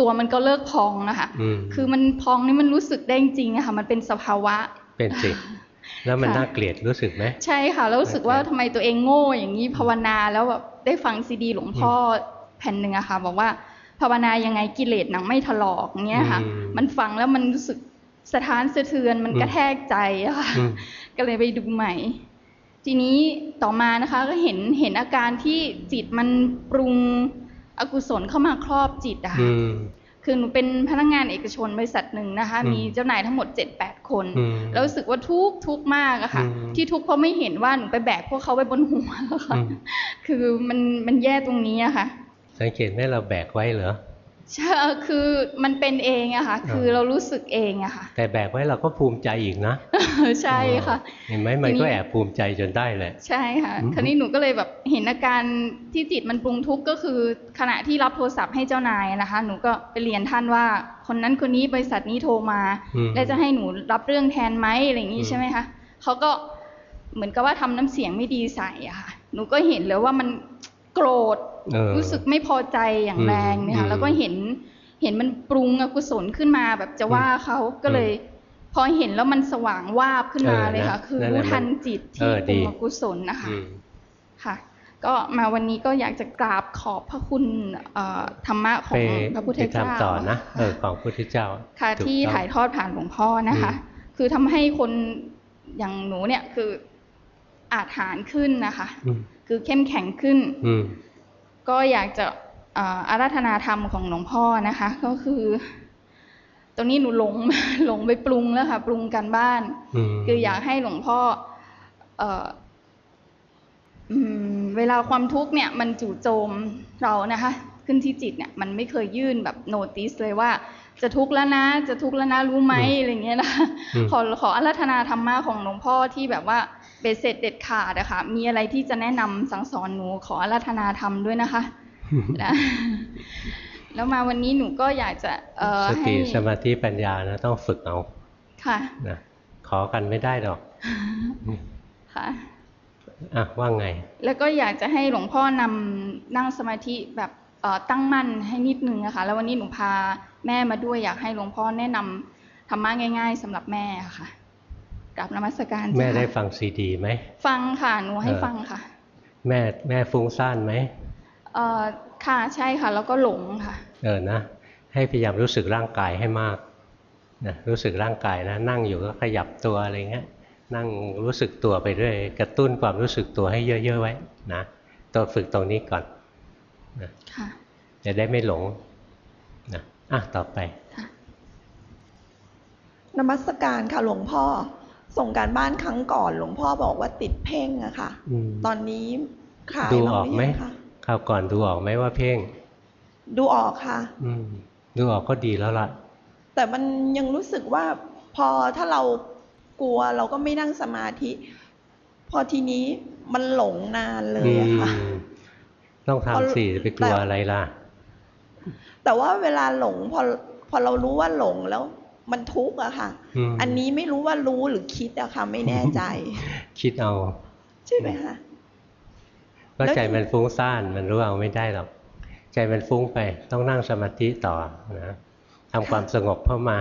ตัวมันก็เลิกพองนะคะอืมคือมันพองนี่มันรู้สึกได้จริงๆอะค่ะ มันเป็นสภาวะ เป็นสิแล้วมันค่ะน่าเกลียดรู้สึกไหมใช่ค่ะแล้วรู้สึกว่าทำไมตัวเองโง่อย่างนี้ภาวนาแล้วแบบได้ฟังซีดีหลวงพ่ออแผ่นหนึ่งอะค่ะ บอกว่าภาวนายังไงกิเลสหนังไม่ถลอกอย่างเงี้ยค่ะอืมมันฟังแล้วมันรู้สึกสะท้านสะเทือนมันอืมกระแทกใจอะค่ะอืมก็เลยไปดูใหม่ ทีนี้ต่อมานะคะก็เห็นเห็นอาการที่จิตมันปรุง อกุศลเข้ามาครอบจิตอะค่ะอืมคือหนูเป็นพนักงานเอกชนบริษัทหนึ่งนะคะอืมมีเจ้านายทั้งหมด 7-8 คนอืมแล้วรู้สึกว่าทุกข์ทุกข์มากอะค่ะอืมที่ทุกข์เพราะไม่เห็นว่าหนูไปแบกพวกเขาไว้บนหัวอะค่ะอืมคือมันมันแย่ตรงนี้อะค่ะ สังเกตไหมเราแบกไว้เหรอ ใช่คือมันเป็นเองอะค่ะ คือเรารู้สึกเองอะค่ะ แต่แบกไว้เราก็ภูมิใจอีกนะ ใช่ค่ะ เห็นไหมมันก็แอบภูมิใจจนได้แหละ ใช่ค่ะอืมคราวนี้หนูก็เลยแบบเห็นอาการที่จิตมันปรุงทุกข์ก็คือ ขณะที่รับโทรศัพท์ให้เจ้านายนะคะ หนูก็ไปเรียนท่านว่า คนนั้นคนนี้บริษัทนี้โทรมาอืมแล้วจะให้หนูรับเรื่องแทนไหมอะไรอย่างนี้อืมใช่ไหมคะเขาก็เหมือนกับว่าทำน้ำเสียงไม่ดีใส่อะค่ะ หนูก็เห็นเลยว่ามัน โกรธเออรู้สึกไม่พอใจอย่างแรงเนี่ยอืค่ะมแล้วก็เห็นเห็นมันปรุงอกุศลขึ้นมาแบบจะว่าเขาก็เลย พอเห็นแล้วมันสว่างวาบขึ้นมาเออเลยค่ะนะคือนั่นแหรู้ละทันมันจิตเอที่อปรุดีงอกุศลนะคะอืมค่ะ ก็มาวันนี้ก็อยากจะกราบขอบพระคุณเอ่อธรรมะขอไปงพระพุทธไปเจ้าทำต่อนะเออของพุทธเจ้า ค่ะถูกที่ต้องถ่ายทอดผ่านหลวงพ่อนะคะอืมคือทำให้คนอย่างหนูเนี่ยคืออาจหารขึ้นนะคะอืม คือเข้มแข็งขึ้นอืมก็อยากจะเอ่ออาราธนาธรรมของหลวงพ่อนะคะ ก็คือตรงนี้หนูหลงหลงไปปรุงแล้วค่ะ ปรุงกันบ้านอืมคืออยากให้หลวงพ่อเอ่ออืมเวลาความทุกข์เนี่ยมันจู่โจมเรานะคะ ขึ้นที่จิตเนี่ย มันไม่เคยยื่นแบบโนติสเลยว่า จะทุกข์แล้วนะ จะทุกข์แล้วนะรู้ไหมอืมอะไรเงี้ยนะอืมขอขออาราธนาธรรมะของหลวงพ่อที่แบบว่า เบ็ดเสร็จเด็ดขาดอะค่ะมีอะไรที่จะแนะนำสั่งสอนหนูขออาราธนาธรรมด้วยนะคะนะแล้วมาวันนี้หนูก็อยากจะเอ่อสให้ติสมาธิปัญญานะต้องฝึกเอาค่ะนะขอกันไม่ได้หรอกค่ะอะว่าไง แล้วก็อยากจะให้หลวงพ่อนำนั่งสมาธิแบบเอ่อตั้งมั่นให้นิดนึงอะค่ะแล้ววันนี้หนูพาแม่มาด้วยอยากให้หลวงพ่อแนะนำธรรมะง่าย ๆสำหรับแม่อะค่ะ กราบนมัสการแม่เจ้าค่ะได้ฟังซีดีไหมฟังค่ะหนูให้เออฟังค่ะ แม่แม่ฟุ้งซ่านไหมเอ่อค่ะใช่ค่ะ แล้วก็หลงค่ะ เออนะให้พยายามรู้สึกร่างกายให้มากนะรู้สึกร่างกายนะนั่งอยู่ก็ขยับตัวอะไรเงี้ยนั่งรู้สึกตัวไปเรื่อยกระตุ้นความรู้สึกตัวให้เยอะๆไว้นะตัวฝึกตรงนี้ก่อนนะค่ะจะได้ไม่หลงนะอะต่อไปค่ะนมัสการค่ะหลวงพ่อ ส่งการบ้านครั้งก่อนหลวงพ่อบอกว่าติดเพ่งอะค่ะอืมตอนนี้ขายดูบ้างออกรืไหมยังคะคราวก่อนดูออกไหมว่าเพ่ง ดูออกค่ะ อืมดูออกก็ดีแล้วล่ะ แต่มันยังรู้สึกว่าพอถ้าเรากลัวเราก็ไม่นั่งสมาธิ พอทีนี้มันหลงนานเลยอะค่ะอืมต้องพอทำสิไปกลัวแต่อะไรล่ะ แต่ว่าเวลาหลงพอพอเรารู้ว่าหลงแล้ว มันทุกข์อะค่ะอืมอันนี้ไม่รู้ว่ารู้หรือคิดอะค่ะ ไม่แน่ใจ คิดเอา ใช่ไหมคะก็แล้วใจมันฟุ้งซ่านมันรู้เอาไม่ได้หรอก ใจมันฟุ้งไป ต้องนั่งสมาธิต่อนะทำความสงบเข้ามา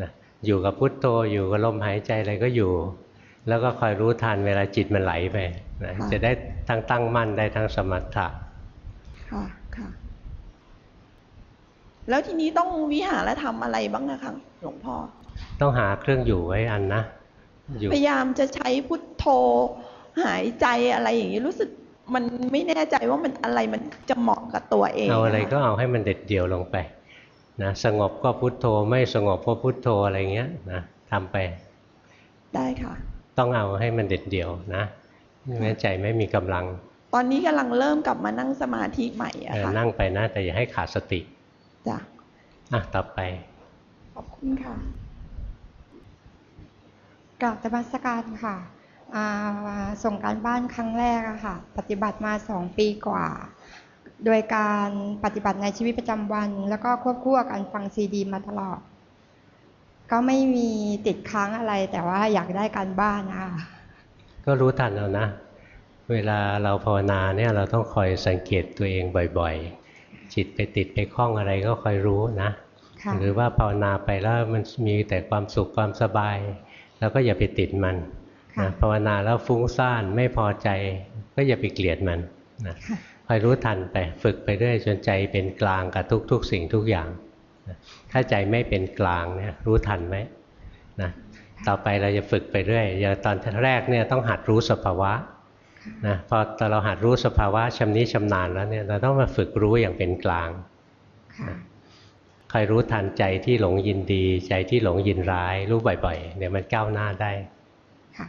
นะอยู่กับพุทโธอยู่กับลมหายใจอะไรก็อยู่ แล้วก็คอยรู้ทันเวลาจิตมันไหลไปนะจะได้ทั้งตั้งมั่นได้ทั้งสมถะค่ะค่ะ แล้วทีนี้ต้องวิหารธรรมอะไรบ้างนะคะหลวงพ่อ ต้องหาเครื่องอยู่ไว้อันนะอยู่พยายามจะใช้พุทโธหายใจอะไรอย่างนี้รู้สึกมันไม่แน่ใจว่ามันอะไรมันจะเหมาะกับตัวเอง เอาอะไรนคก็เอาให้มันเด็ดเดี่ยวลงไปนะสงบก็พุทโธไม่สงบก็พุทโธอะไรเงี้ยนะทำไปได้ค่ะ ต้องเอาให้มันเด็ดเดี่ยวนะไม่งั้นใจไม่มีกำลัง ตอนนี้กำลังเริ่มกลับมานั่งสมาธิใหม่เออะอค่ะนั่งไปนะแต่อย่าให้ขาดสติ จ้ะอะต่อไป ขอบคุณค่ะกราบธรรมสการค่ะอ่าส่งการบ้านครั้งแรกอะค่ะ ปฏิบัติมาสองปีกว่า โดยการปฏิบัติในชีวิตประจำวัน แล้วก็ควบคู่กับการฟังซีดี มาตลอด ก็ไม่มีติดค้างอะไร แต่ว่าอยากได้การบ้านนะคะก็รู้ทันเอานะ เวลาเราภาวนาเนี่ยเราต้องคอยสังเกตตัวเองบ่อยๆ จิตไปติดไปคล้องอะไรก็คอยรู้นะค่ะหรือว่าภาวนาไปแล้วมันมีแต่ความสุขความสบาย แล้วก็อย่าไปติดมันค่ะนะภาวนาแล้วฟุ้งซ่านไม่พอใจ ก็อย่าไปเกลียดมันนะค่ะคอยรู้ทันไปฝึกไปเรื่อยจนใจเป็นกลางกับทุก ๆ สิ่งทุกอย่างนะถ้าใจไม่เป็นกลางเนี่ยรู้ทันไหมนะต่อไปเราจะฝึกไปเรื่อยอย่างตอนแรกเนี่ยต้องหัดรู้สภาวะ นะพอตอนเราหัดรู้สภาวะชำนิชำนาญแล้วเนี่ยเราต้องมาฝึกรู้อย่างเป็นกลางค่ะคอยรู้ทันใจที่หลงยินดี ใจที่หลงยินร้าย รู้บ่อยๆเดี๋ยวมันก้าวหน้าได้ค่ะ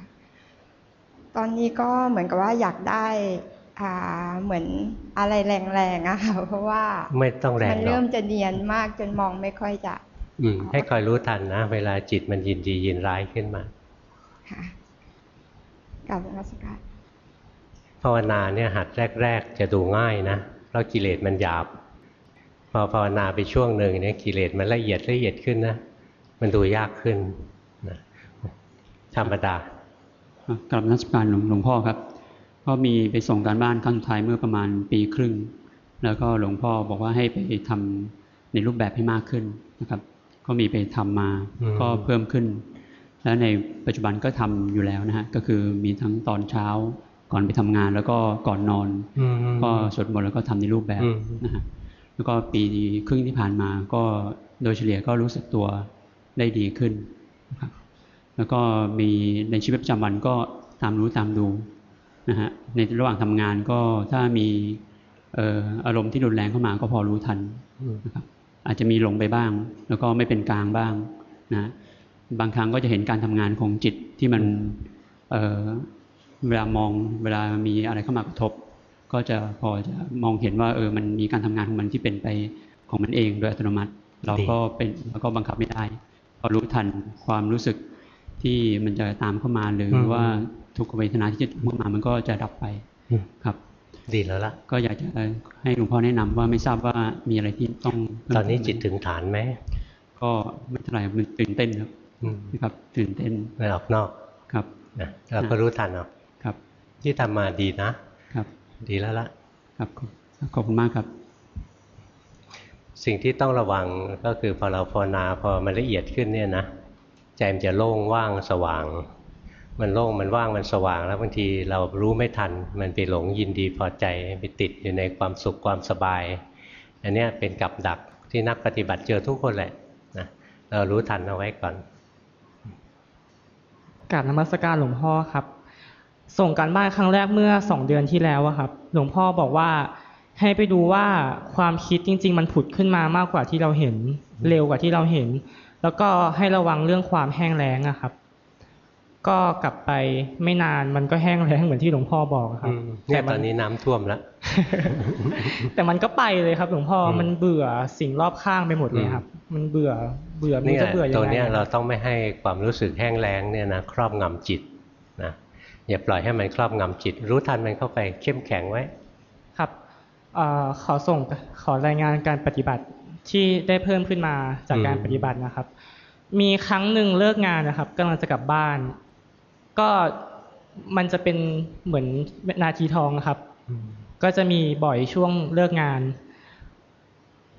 ตอนนี้ก็เหมือนกับว่าอยากได้อ่าเหมือนอะไรแรงๆอะค่ะเพราะว่าไม่ต้องแรงมันหรอเริ่กมจะเนียนมากจนมองไม่ค่อยจะ อืมให้คอยรู้ทันนะ เวลาจิตมันยินดียินร้ายขึ้นมาค่ะกราบนมัสการ ภาวนาเนี่ยหัดแรก ๆ จะดูง่ายนะเพราะกิเลสมันหยาบ พอภาวนาไปช่วงหนึ่งเนี่ยกิเลสมันละเอียดละเอียดขึ้นนะมันดูยากขึ้นนะธรรมดากลับนักการหลวงหลวงพ่อครับก็มีไปส่งการบ้านครั้งสุดท้ายเมื่อประมาณปีครึ่ง แล้วก็หลวงพ่อบอกว่าให้ไปทำในรูปแบบให้มากขึ้นนะครับ ก็มีไปทำมาอืมก็เพิ่มขึ้น แล้วในปัจจุบันก็ทำอยู่แล้วนะฮะก็คือมีทั้งตอนเช้า ก่อนไปทำงานแล้วก็ก่อนนอนอืมก็สวดมนต์แล้วก็ทำในรูปแบบอืมนะฮะแล้วก็ปีครึ่งที่ผ่านมาก็โดยเฉลี่ยก็รู้สึกตัวได้ดีขึ้นนะครับแล้วก็มีในชีวิตประจำวันก็ตามรู้ตามดูนะฮะในระหว่างทำงานก็ถ้ามีเอ่ออารมณ์ที่รุนแรงเข้ามาก็พอรู้ทันอืมนะครับอาจจะมีหลงไปบ้าง แล้วก็ไม่เป็นกลางบ้างนะบางครั้งก็จะเห็นการทำงานของจิตที่มัน เอ่อเวลามองเวลามีอะไรเข้ามากระทบ ก็จะพอจะมองเห็นว่าเออมันมีการทำงานของมันที่เป็นไปของมันเองโดยอัตโนมัติ เราก็เป็นเราก็บังคับไม่ได้ พอรู้ทันความรู้สึกที่มันจะตามเข้ามาหรืออมว่าทุกขเวทนาที่จะเข้ามามันก็จะดับไปอืมครับดีแล้วล่ะ ก็อยากจะให้หลวงพ่อแนะนำว่าไม่ทราบว่ามีอะไรที่ต้องเพิ่มตอนนี้เติมจิตถึงฐานไหมก็ไม่เท่าไหร่มันตื่นเต้นครับอืมนะครับตื่นเต้นมันออกนอกครับนะเราก็รู้ทันเอาครับ ที่ทำมาดีนะ ครับ ดีแล้วล่ะครับขอบขอบคุณมากครับ สิ่งที่ต้องระวังก็คือพอเราภาวนาพอมันละเอียดขึ้นเนี่ยนะใจมันจะโล่งว่างสว่าง มันโล่งมันว่างมันสว่าง แล้วบางทีเรารู้ไม่ทัน มันไปหลงยินดีพอใจไปติดอยู่ในความสุขความสบาย อันเนี้ยเป็นกับดักที่นักปฏิบัติเจอทุกคนแหละนะเรารู้ทันเอาไว้ก่อนกราบนมัสการหลวงพ่อครับ ส่งการบ้านครั้งแรกเมื่อสองเดือนที่แล้วอะครับ หลวงพ่อบอกว่าให้ไปดูว่าความคิดจริง ๆ มันผุดขึ้นมามากกว่าที่เราเห็น เร็วกว่าที่เราเห็น แล้วก็ให้ระวังเรื่องความแห้งแล้งอะครับ ก็กลับไปไม่นานมันก็แห้งแล้งเหมือนที่หลวงพ่อบอกอะครัอืบมเนี่ยมัตอนนี้น้ำท่วมแล้วแต่มันก็ไปเลยครับ หลวงพ่ออมมันเบื่อสิ่งรอบข้างไปหมดเลยครับ มันเบื่อเบื่อไม่นี่รู้แหจะละเบื่อยังไงตัวเนี้ยอะเราต้องไม่ให้ความรู้สึกแห้งแล้งเนี่ยนะครอบงำจิตนะ อย่าปล่อยให้มันครอบงำจิต รู้ทันมันเข้าไปเข้มแข็งไว้ ครับเออขอส่งขอรายงานการปฏิบัติที่ได้เพิ่มขึ้นมาจากการอืมปฏิบัตินะครับ มีครั้งหนึ่งเลิกงานนะครับกำลังจะกลับบ้าน ก็มันจะเป็นเหมือนนาทีทองนะครับ ก็จะมีบ่อยช่วงเลิกงาน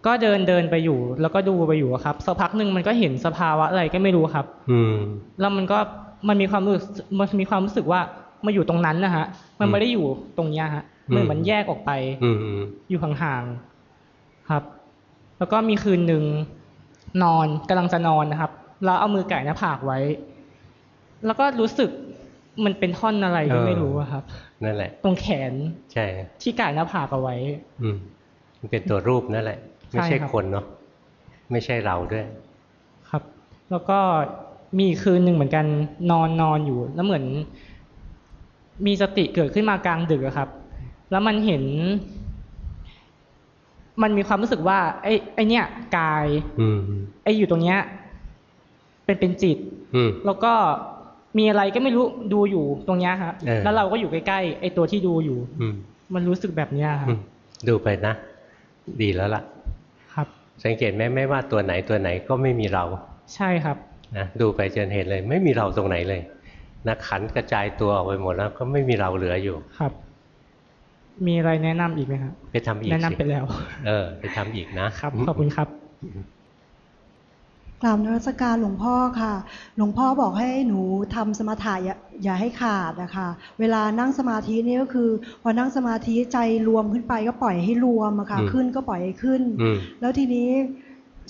ก็เดินเดินไปอยู่ แล้วก็ดูไปอยู่ครับสักพักหนึ่งมันก็เห็นสภาวะอะไรก็ไม่รู้ครับ อืมแล้วมันก็ มันมีความรู้สึกมันมีความรู้สึกว่ามาอยู่ตรงนั้นนะฮะ มันไม่ได้อยู่ตรงเนี้ยฮะมันอืมมันแยกออกไป อืมอืมอยู่ห่างๆครับ แล้วก็มีคืนหนึ่งนอนกำลังจะนอนนะครับ แล้วเอามือไก่หน้าผากไว้ แล้วก็รู้สึกมันเป็นท่อนอะไรก็ไม่รู้อะครับนั่นแหละ ตรงแขนใช่ที่กายหน้าผากเอาไว้ อืมมันเป็นตัวรูปนั่นแหละ ไม่ใช่ใช่ครับคนเนาะไม่ใช่เราด้วย ครับ แล้วก็ มีอีกคืนหนึ่งเหมือนกันนอนนอนอยู่ แล้วเหมือน มีสติเกิดขึ้นมากลางดึกอะครับ แล้วมันเห็น มันมีความรู้สึกว่า ไอ้ไอ้เนี่ยกายอืมไอ้อยู่ตรงเนี้ย เป็นเป็นจิตอืมแล้วก็มีอะไรก็ไม่รู้ดูอยู่ตรงเนี้ยครับเออแล้วเราก็อยู่ใกล้ๆไอ้ตัวที่ดูอยู่อืมมันรู้สึกแบบเนี้ยครัอืบมดูไปนะดีแล้วล่ะ ครับ สังเกตไหมไม่ว่าตัวไหนตัวไหนก็ไม่มีเรา ใช่ครับ นะดูไปจนเห็นเลย ไม่มีเราตรงไหนเลยนะขันกระจายตัวออกไปหมดแล้ว ก็ไม่มีเราเหลืออยู่ครับ มีอะไรแนะนำอีกไหมครับไปทำอีกแนะนำสิไปแล้ว เออ ไปทำอีกนะครับขอบคุณครับกล่าวนรัสการหลวงพ่อค่ะ หลวงพ่อบอกให้หนูทำสมาธิอย่าอย่าให้ขาดนะคะเวลานั่งสมาธินี่ก็คือพอนั่งสมาธิใจรวมขึ้นไปก็ปล่อยให้รวมอะค่ะอืมขึ้นก็ปล่อยให้ขึ้นอืมแล้วทีนี้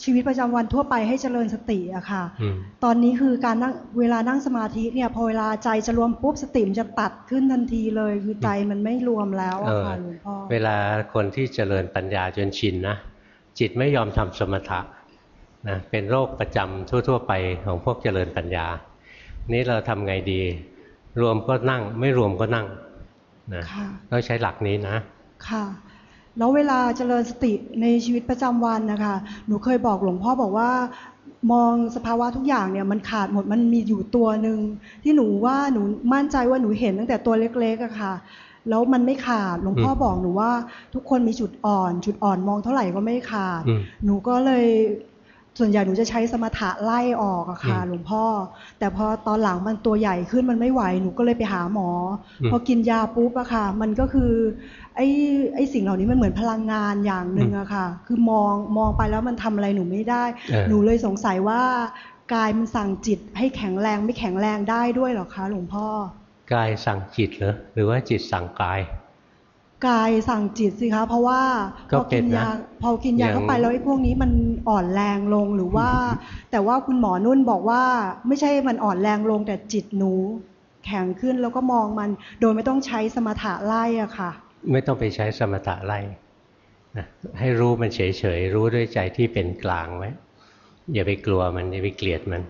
ชีวิตประจำวันทั่วไปให้เจริญสติอะค่ะอืมตอนนี้คือการนั่งเวลานั่งสมาธิเนี่ยพอเวลาใจจะรวมปุ๊บสติมันจะตัดขึ้นทันทีเลย คือใจมันไม่รวมแล้วเออะอค่ะหลวงพ่อเวลาคนที่เจริญปัญญาจนชินนะจิตไม่ยอมทำสมถะนะเป็นโรคประจำทั่ว ๆ ไปของพวกเจริญปัญญา นี้เราทำไงดี รวมก็นั่งไม่รวมก็นั่งนะค่ะต้องใช้หลักนี้นะ ค่ะ แล้วเวลาเจริญสติในชีวิตประจำวันนะคะ หนูเคยบอกหลวงพ่อบอกว่ามองสภาวะทุกอย่างเนี่ยมันขาดหมดมันมีอยู่ตัวหนึ่งที่หนูว่าหนูมั่นใจว่าหนูเห็นตั้งแต่ตัวเล็กๆอะค่ะ แล้วมันไม่ขาดหลวงพ่ออืมบอกหนูว่าทุกคนมีจุดอ่อน จุดอ่อนมองเท่าไหร่ก็ไม่ขาดอืมหนูก็เลย ส่วนใหญ่หนูจะใช้สมถะไล่ออกอะค่ะอืมหลวงพ่อ แต่พอตอนหลังมันตัวใหญ่ขึ้นมันไม่ไหวหนูก็เลยไปหาหมออมพอกินยาปุ๊บอะค่ะ มันก็คือไอ้ไอ้สิ่งเหล่านี้มันเหมือนพลังงานอย่างหนึ่งอะค่ะ คือมองมองไปแล้วมันทำอะไรหนูไม่ได้เออหนูเลยสงสัยว่ากายมันสั่งจิตให้แข็งแรงไม่แข็งแรงได้ด้วยเหรอคะ หลวงพ่อกายสั่งจิตเหรอหรือว่าจิตสั่งกาย กายสั่งจิตสิคะ เพราะว่าก็พอกินเป็นนะยาพอกินยาอย่างเข้าไปแล้วไอ้พวกนี้มันอ่อนแรงลงหรือว่า แต่ว่าคุณหมอนุ่นบอกว่า ไม่ใช่มันอ่อนแรงลงแต่จิตหนู แข็งขึ้นแล้วก็มองมัน โดยไม่ต้องใช้สมถะไล่อะค่ะ ไม่ต้องไปใช้สมถะไล่นะให้รู้มันเฉยๆรู้ด้วยใจที่เป็นกลางไว้อย่าไปกลัวมันอย่าไปเกลียดมัน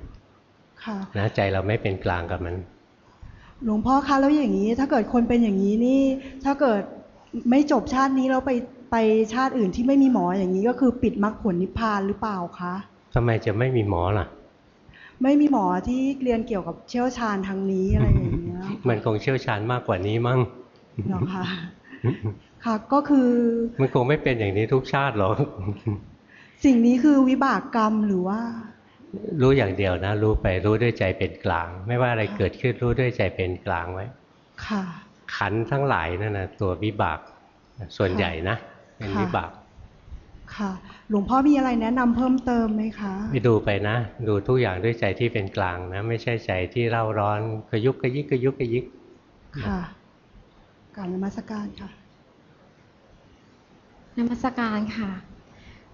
ค่ะนะใจเราไม่เป็นกลางกับมัน หลวงพ่อคะแล้วอย่างนี้ ถ้าเกิดคนเป็นอย่างนี้นี่ ถ้าเกิด ไม่จบชาตินี้แล้วไปไปชาติอื่นที่ไม่มีหมออย่างนี้ก็คือปิดมรรคผลนิพพานหรือเปล่าคะทำไมจะไม่มีหมอล่ะ ไม่มีหมอที่เรียนเกี่ยวกับเชี่ยวชาญทางนี้อะไรอย่างเงี้ยมันคงเชี่ยวชาญมากกว่านี้มั้งเหรอคะค่ะก็คือมันคงไม่เป็นอย่างนี้ทุกชาติหรอกสิ่งนี้คือวิบากกรรมหรือว่า รู้อย่างเดียวนะ รู้ไปรู้ด้วยใจเป็นกลาง ไม่ว่าอะไรเกิดขึ้นรู้ด้วยใจเป็นกลางไว้ ค่ะ ขันธ์ทั้งหลายนั่นนะตัววิบากส่วนใหญ่นะ เป็นค่ะวิบาก ค่ะ หลวงพ่อมีอะไรแนะนำเพิ่มเติมไหมคะไปดูไปนะ ดูทุกอย่างด้วยใจที่เป็นกลางนะ ไม่ใช่ใจที่เร่าร้อนกระยุกกระยิกกระยุกกระยิก ค่ะกรารนมัสการค่ะนมัสการค่ะ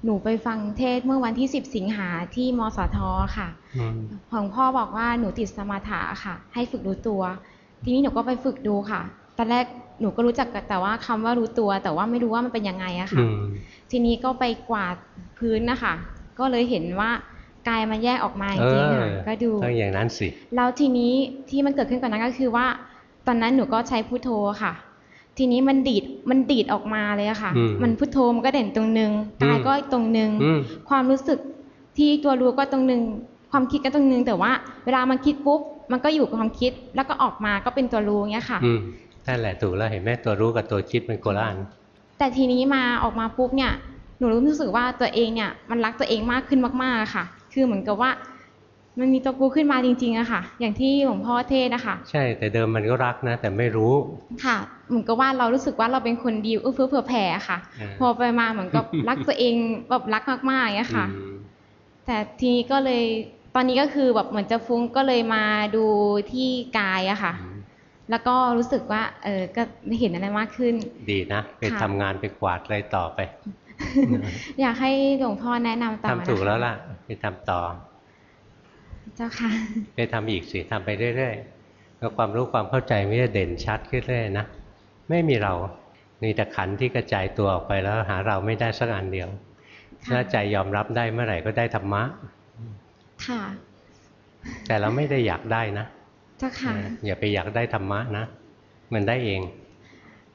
หนูไปฟังเทศน์เมื่อวันที่10สิงหาที่มสทค่ะอืมของพ่อบอกว่าหนูติดสมาธิค่ะ ให้ฝึกรู้ตัว ทีนี้หนูก็ไปฝึกดูค่ะ ตอนแรกหนูก็รู้จักแต่ว่าคำว่ารู้ตัว แต่ว่าไม่รู้ว่ามันเป็นยังไงอะค่ะอืมทีนี้ก็ไปกวาดพื้นนะคะ ก็เลยเห็นว่ากายมันแยกออกมาจเอริงอๆค่ะก็ดูต้องอย่างนั้นสิแล้วทีนี้ที่มันเกิดขึ้นก่อนนั้นก็คือว่า ตอนนั้นหนูก็ใช้พุทโธค่ะ ทีนี้มันดีดมันดีดออกมาเลยอะค่ะอืมมันพุทโธมันก็เด่นตรงนึงอืมกายก็อีกตรงนึงอืมความรู้สึกที่ตัวรู้ก็ตรงนึง ความคิดก็ตรงนึงแต่ว่า เวลามันคิดปุ๊บมันก็อยู่กับความคิดแล้วก็ออกมาก็เป็นตัวรู้เงี้ยค่ะอืม นั่นแหละถูกแล้วเห็นไหมตัวรู้กับตัวคิดมันโกละอันแต่ทีนี้มาออกมาปุ๊บเนี่ยหนูรู้สึกว่าตัวเองเนี่ยมันรักตัวเองมากขึ้นมากๆอะค่ะ คือเหมือนกับว่า มันมีตัวกูขึ้นมาจริงๆอะค่ะ อย่างที่หลวงพ่อเทศน์นะคะใช่แต่เดิมมันก็รักนะ แต่ไม่รู้ค่ะเหมือนกับว่าเรารู้สึกว่าเราเป็นคนดีเอื้อเฟื้อเผื่อแผ่ค่ะเออพอไปมาเหมือนกับรักตัวเองแบบรักมากๆอย่างเงี้ยค่ะอืมแต่ทีนี้ก็เลยตอนนี้ก็คือแบบเหมือนจะฟุ้งก็เลยมาดูที่กายอะค่ะ แล้วก็รู้สึกว่า เออก็เห็นอะไรมากขึ้น ดีนะไปค่ะทำงานไปกวาดอะไรต่อไป อยากให้หลวงพ่อแนะนำต่อทำถูกนะคะแล้วล่ะไปทำต่อ เจ้าค่ะ ไปทำอีกสิทำไปเรื่อยๆแล้วความรู้ความเข้าใจมันจะเด่นชัดขึ้นเรื่อยนะไม่มีเรามีแต่ขันธ์ที่กระจายตัวออกไปแล้วหาเราไม่ได้สักอันเดียวค่ะถ้าใจยอมรับได้เมื่อไหร่ก็ได้ธรรมะ ค่ะ แต่เราไม่ได้อยากได้นะ เจ้าค่ะ อย่าไปอยากได้ธรรมะนะ มันได้เอง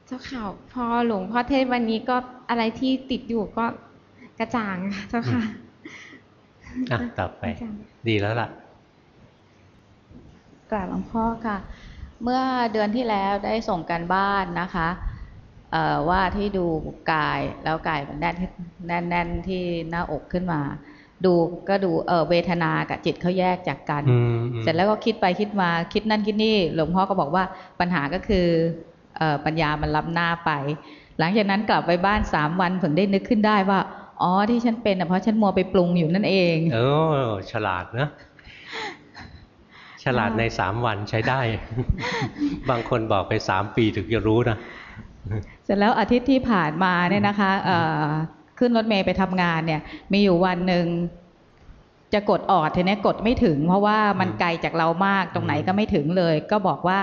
เจ้าค่ะ พอหลวงพ่อเทศน์วันนี้ก็อะไรที่ติดอยู่ก็กระจ่างค่ะเจ้าค่ะอะต่อไปอาจารย์ดีแล้วล่ะกราบหลวงพ่อค่ะ เมื่อเดือนที่แล้วได้ส่งการบ้านนะคะเอ่อว่าที่ดูกายแล้วกายมันแน่นแน่นแน่นที่หน้าอกขึ้นมา ดูก็ดูเออเวทนากับจิตเขาแยกจากกันอืมอืมเสร็จแล้วก็คิดไปคิดมาคิดนั่นคิดนี่หลวงพ่อก็บอกว่าปัญหาก็คือเออปัญญามันล้ำหน้าไป หลังจากนั้นกลับไปบ้านสามวันถึงได้นึกขึ้นได้ว่า อ๋อที่ฉันเป็นน่ะเพราะฉันมัวไปปรุงอยู่นั่นเองเออฉลาดนะ ฉลาดในสามวันใช้ได้ บางคนบอกไปสามปีถึงจะรู้นะเสร็จแล้วอาทิตย์ที่ผ่านมาเนี่ยนะคะเอ่อ ขึ้นรถเมย์ไปทำงานเนี่ย มีอยู่วันหนึ่งจะกดออดทีนี้กดไม่ถึง เพราะว่ามันไกลจากเรามากตรงไหนก็ไม่ถึงเลย ก็บอกว่า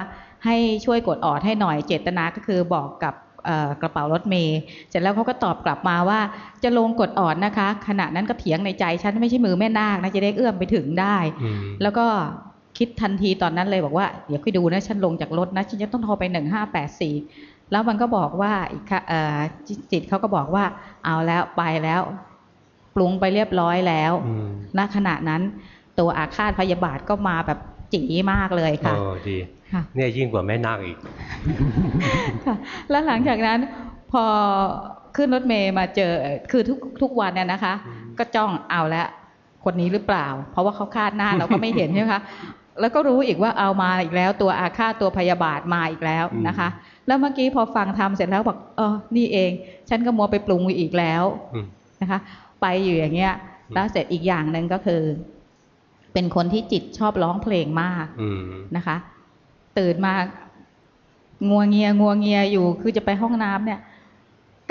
ให้ช่วยกดออดให้หน่อยเจตนาก็คือบอกกับเอ่อกระเป๋ารถเมย์เสร็จแล้วเขาก็ตอบกลับมาว่าจะลงกดออดนะคะ ขณะนั้นก็เถียงในใจฉันไม่ใช่มือแม่นาคนะจะได้เอื้อมไปถึงได้อืมแล้วก็คิดทันทีตอนนั้นเลยบอกว่า เดี๋ยวค่อยดูนะ ฉันลงจากรถนะ ฉันจะต้องโทรไปหนึ่งห้าแปดสี่ แล้วมันก็บอกว่าอีกค่ะเอ่อจิจิตเขาก็บอกว่า เอาแล้วไปแล้วปรุงไปเรียบร้อยแล้วอืมณขณะนั้น ตัวอาฆาตพยาบาทก็มาแบบจีมากเลยค่ะโอ้ดีค่ะเนี่ยยิ่งกว่าแม่นาคอีกค่ะแล้วหลังจากนั้น พอขึ้นรถเมย์มาเจอคือทุกทุกวันเนี่ยนะคะ ก็จ้องเอาแล้วคนนี้หรือเปล่า เพราะว่าเขาคาดหน้าเราก็ไม่เห็นใช่ไหมคะแล้วก็รู้อีกว่าเอามาอีกแล้ว ตัวอาฆาตตัวพยาบาทมาอีกแล้วนะคะ แล้วเมื่อกี้พอฟังทำเสร็จแล้วบอกเออนี่เอง ฉันก็มัวไปปรุงอีกแล้วอืมนะคะ ไปอยู่อย่างเงี้ย แล้วเสร็จอีกอย่างหนึ่งก็คือ เป็นคนที่จิตชอบร้องเพลงมากอืมนะคะ ตื่นมางัวเงียงัวเงียอยู่คือจะไปห้องน้ำเนี่ย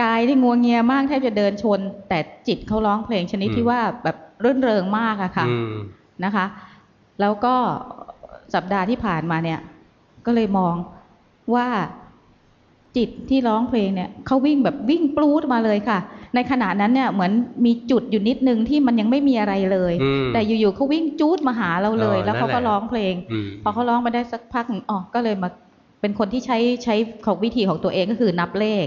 กายที่งัวเงียมากแทบจะเดินชน แต่จิตเขาร้องเพลงชนิดอืมที่ว่าแบบรื่นเริงมากอะค่ะอืมนะคะ แล้วก็สัปดาห์ที่ผ่านมาเนี่ย ก็เลยมองว่า จิตที่ร้องเพลงเนี่ยเขาวิ่งแบบวิ่งปลูดมาเลยค่ะ ในขณะนั้นเนี่ยเหมือนมีจุดอยู่นิดนึงที่มันยังไม่มีอะไรเลยอืมแต่อยู่ๆเขาวิ่งจูดมาหาเราเลยอ๋อแล้วเขาก็นั่นแหละร้องเพลงอืมพอเขาร้องมาได้สักพักหนึ่งอ๋อก็เลยมาเป็นคนที่ใช้ใช้ของวิธีของตัวเองก็คือนับเลข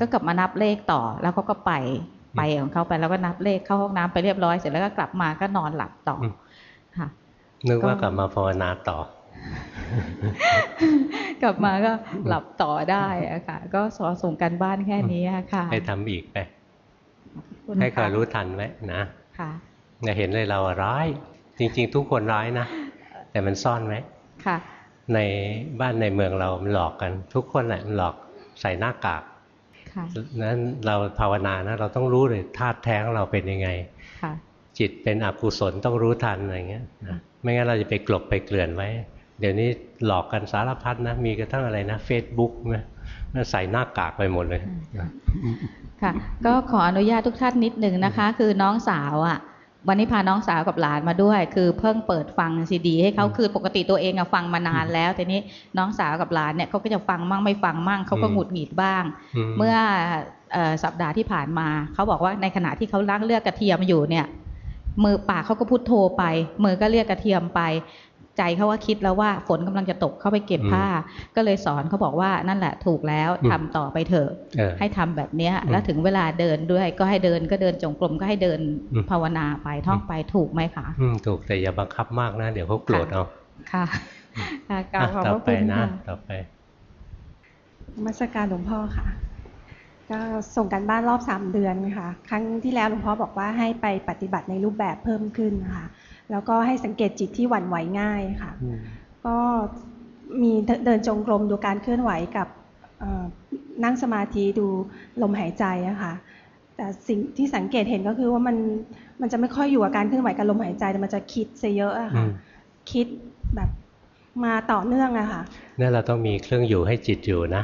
ก็กลับมานับเลขต่อ แล้วเขาก็ไปไปของเขาไปแล้วก็นับเลขเข้าห้องน้ำไปเรียบร้อยเสร็จแล้วก็กลับมาก็นอนหลับต่ออมค่ะนึกว่าก็กลับมาภาวนาต่อ กลับมาก็หลับต่อได้อะค่ะ ก็สอนส่งกันบ้านแค่นี้อะค่ะให้ทำอีกไปขอบคุณให้คอยค่ะรู้ทันไว้นะค่ะอย่าเห็นเลยเราอะร้าย จริง ๆ ทุกคนร้ายนะ แต่มันซ่อนไว้ค่ะ ในบ้านในเมืองเรามันหลอกกัน ทุกคนแหละมันหลอกใส่หน้ากากค่ะนั้นเราภาวนานะ เราต้องรู้เลยธาตุแท้ของเราเป็นยังไงค่ะจิตเป็นอกุศลต้องรู้ทันอะไรเงี้ยนะไม่งั้นเราจะไปกลบไปเกลื่อนไว้ เดี๋ยวนี้หลอกกันสารพัดนะ มีกระทั่งอะไรนะเฟซบุ๊กนะนั่นใส่หน้ากากไปหมดเลยค่ะ ก็ขออนุญาตทุกท่านนิดหนึ่งนะคะ คือน้องสาวอะ วันนี้พาน้องสาวกับหลานมาด้วย คือเพิ่งเปิดฟังซีดี ให้เขาคือปกติตัวเองอะฟังมานานแล้วทีนี้น้องสาวกับหลานเนี่ยเขาก็จะฟังมั่งไม่ฟังมั่งเขาก็อืมหงุดหงิดบ้างอืมเมื่อเอ่อสัปดาห์ที่ผ่านมาเขาบอกว่าในขณะที่เขาล้างเลือกกระเทียมอยู่เนี่ยมือปากเขาก็พูดโทรไป มือก็เรียกกระเทียมไป ใจเขาว่าคิดแล้วว่าฝนกำลังจะตกเข้าไปเก็บผ้า ก็เลยสอนเขาบอกว่านั่นแหละถูกแล้วทำต่อไปเถอะเออให้ทำแบบเนี้ยอืมแล้วถึงเวลาเดินด้วยก็ให้เดินก็เดินจงกรมก็ให้เดินอืมภาวนาไปท่องไปถูกไหมคะอืมถูกแต่อย่าบังคับมากนะ เดี๋ยวเขาโกรธเอาค่ะค่ะกราบอะขอบต่อพระไปคุณนะค่ะต่อไปนมัสการหลวงพ่อค่ะ ก็ส่งกันบ้านรอบสามเดือนค่ะ ครั้งที่แล้วหลวงพ่อบอกว่าให้ไปปฏิบัติในรูปแบบเพิ่มขึ้นนะคะ แล้วก็ให้สังเกตจิตที่หวั่นไหวง่ายค่ะ ก็มีเดินจงกรมดูการเคลื่อนไหวกับเอ่อนั่งสมาธิดูลมหายใจอะค่ะ แต่สิ่งที่สังเกตเห็นก็คือว่ามันมันจะไม่ค่อยอยู่กับการเคลื่อนไหวกับลมหายใจแต่มันจะคิดซะเยอะอะอืค่ะมคิดแบบมาต่อเนื่องอะค่ะนั่นเราต้องมีเครื่องอยู่ให้จิตอยู่นะ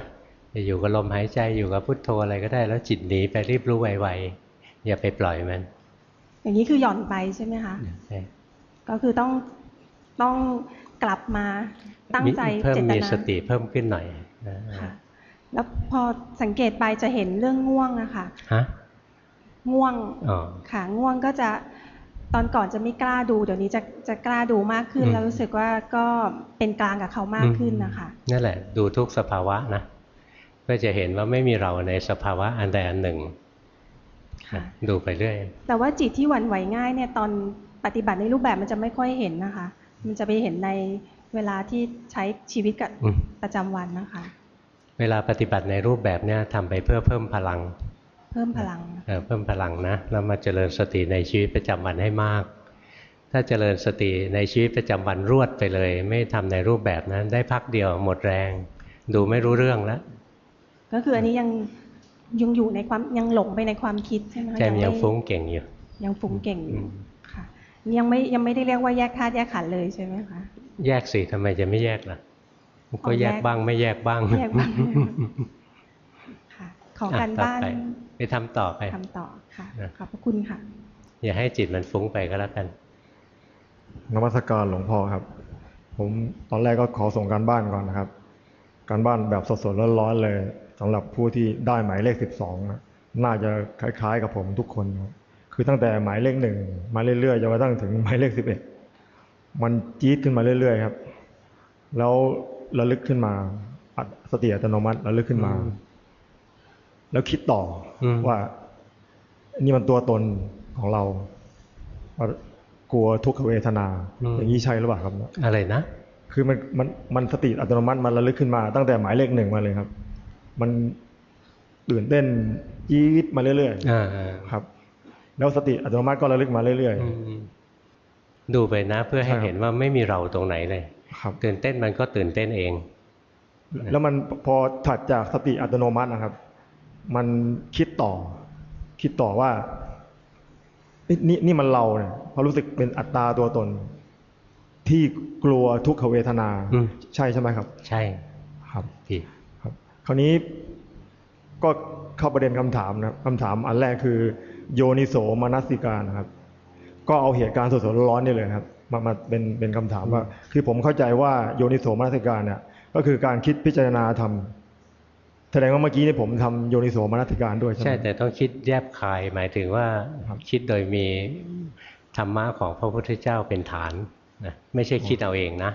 จะอยู่กับลมหายใจอยู่กับพุทโธอะไรก็ได้ แล้วจิตหนีไปรีบรู้ไวๆอย่าไปปล่อยมัน อย่างนี้คือหย่อนไปใช่ไหมคะใช่ ก็คือต้องต้องกลับมาตั้งใจเพิ่มเจตมีนาสติเพิ่มขึ้นหน่อยนะค่ะแล้วพอสังเกตไปจะเห็นเรื่องง่วงอะค่ะฮะง่วงอ๋อค่ะง่วงก็จะตอนก่อนจะไม่กล้าดู เดี๋ยวนี้จะจะกล้าดูมากขึ้นอืมแล้วรู้สึกว่าก็เป็นกลางกับเขามากขึ้นนะคะนั่นแหละ ดูทุกสภาวะนะก็จะเห็นว่าไม่มีเราในสภาวะอันใดอันหนึ่งนะดูไปเรื่อยแต่ว่าจิตที่หวั่นไหวง่ายเนี่ยตอน ปฏิบัติในรูปแบบมันจะไม่ค่อยเห็นนะคะ มันจะไปเห็นในเวลาที่ใช้ชีวิตกับอืมประจำวันนะคะ เวลาปฏิบัติในรูปแบบเนี้ยทำไปเพื่อเพิ่มพลัง เพิ่มพลังเอ่อเพิ่มพลังนะแล้วมาเจริญสติในชีวิตประจำวันให้มาก ถ้าเจริญสติในชีวิตประจำวันรวดไปเลย ไม่ทำในรูปแบบนั้น ได้พักเดียวหมดแรง ดูไม่รู้เรื่องแล้วก็คืออันนี้ยังยังอยู่ในความยังหลงไปในความคิดใช่ไหมคะใจมันยังไม่ฟุ้งเก่งอยู่ ยังฟุ้งเก่งอยู่ค่ะ ยังไม่ยังไม่ได้เรียกว่าแยกธาตุแยกขันธ์เลยใช่ไหมคะแยกสิทำไมจะไม่แยกล่ะก็อ๋อแยแยกกบ้างไม่แยกบ้างแยกบ้างค่ะขอการะต่บ้านไปไปทำต่อไปทำต่อค่ะนะขอบพระคุณค่ะ อย่าให้จิตมันฟุ้งไปก็แล้วกันนมัสการหลวงพ่อครับ ผมตอนแรกก็ขอส่งการบ้านก่อนนะครับ การบ้านแบบสดๆร้อนๆเลยสำหรับผู้ที่ได้หมายเลขสิบสองน่าจะคล้ายๆ กับผมทุกคนครับ คือตั้งแต่หมายเลขหนึ่งมาเรื่อยๆจนกระทั่งถึงหมายเลขสิบเอ็ดมันจี๊ดขึ้นมาเรื่อยๆครับ แล้วระลึกขึ้นมาอัดสติอัตโนมัติระลึกขึ้นมา แล้วคิดต่ออมว่า นี่มันตัวตนของเราว่ากลัวทุกขเวทนา อย่างนี้ใช่หรือเปล่าครับ อะไรนะคือมันมันมันสติอัตโนมัติมันระลึกขึ้นมา ตั้งแต่หมายเลขหนึ่งมาเลยครับ มันตื่นเต้นจี๊ดมาเรื่อยอ่าๆครับ แล้วสติอัตโนมัติก็ระลึกมาเรื่อยดูไปนะ เพื่อให้ใช่ครับเห็นว่าไม่มีเราตรงไหนเลยครับตื่นเต้นมันก็ตื่นเต้นเองๆแล้วมันพอถัดจากสติอัตโนมัตินะครับ มันคิดต่อ คิดต่อว่านี่นี่นี่มันเราเนี่ยเพราะรู้สึกเป็นอัตตาตัวตน ที่กลัวทุกขเวทนาอืมใช่ใช่ไหมครับ ใช่ ครับผิดครับ คราวนี้ก็เข้าประเด็นคำถามนะครับคำถามอันแรกคือ โยนิโสมนสิการนะครับ ก็เอาเหตุการณ์สดๆร้อนๆนี่เลยครับมามาเป็นเป็นคำถามว่า คือผมเข้าใจว่าโยนิโสมนสิการเนี่ย ก็คือการคิดพิจารณาทำแสดงว่าเมื่อกี้นี่ผมทำโยนิโสมนสิการด้วยใช่ไหมใช่แต่ต้องคิดแยบคายหมายถึงว่าคิดโดยมีธรรมะของพระพุทธเจ้าเป็นฐานนะไม่ใช่คิดเอาเองนะ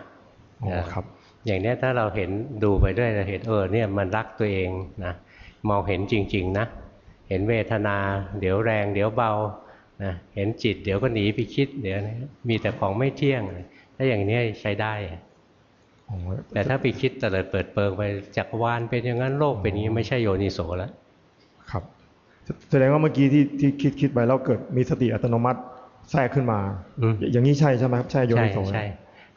อ๋อครับ อย่างเนี้ยถ้าเราเห็นดูไปด้วยเราเห็นเออเนี่ยมันรักตัวเองนะมองเห็นจริง ๆ นะ เห็นเวทนา เดี๋ยวแรง เดี๋ยวเบานะเห็นจิต เดี๋ยวก็หนีไปคิด เดี๋ยวนะมีแต่ของไม่เที่ยง ถ้าอย่างเนี้ยใช้ได้อ๋อแต่ถ้าไปคิดเตลิดเปิดเปิงไปจักรวาลเป็นอย่างนั้นโลกเป็นอย่างนี้ไม่ใช่โยนิโสแล้วครับ แสดงว่าเมื่อกี้ที่ที่คิดคิดไปแล้วเกิดมีสติอัตโนมัติแทรกขึ้นมาอืมอย่างนี้ใช่ใช่ไหมครับใช่โยใช่นิโสใช่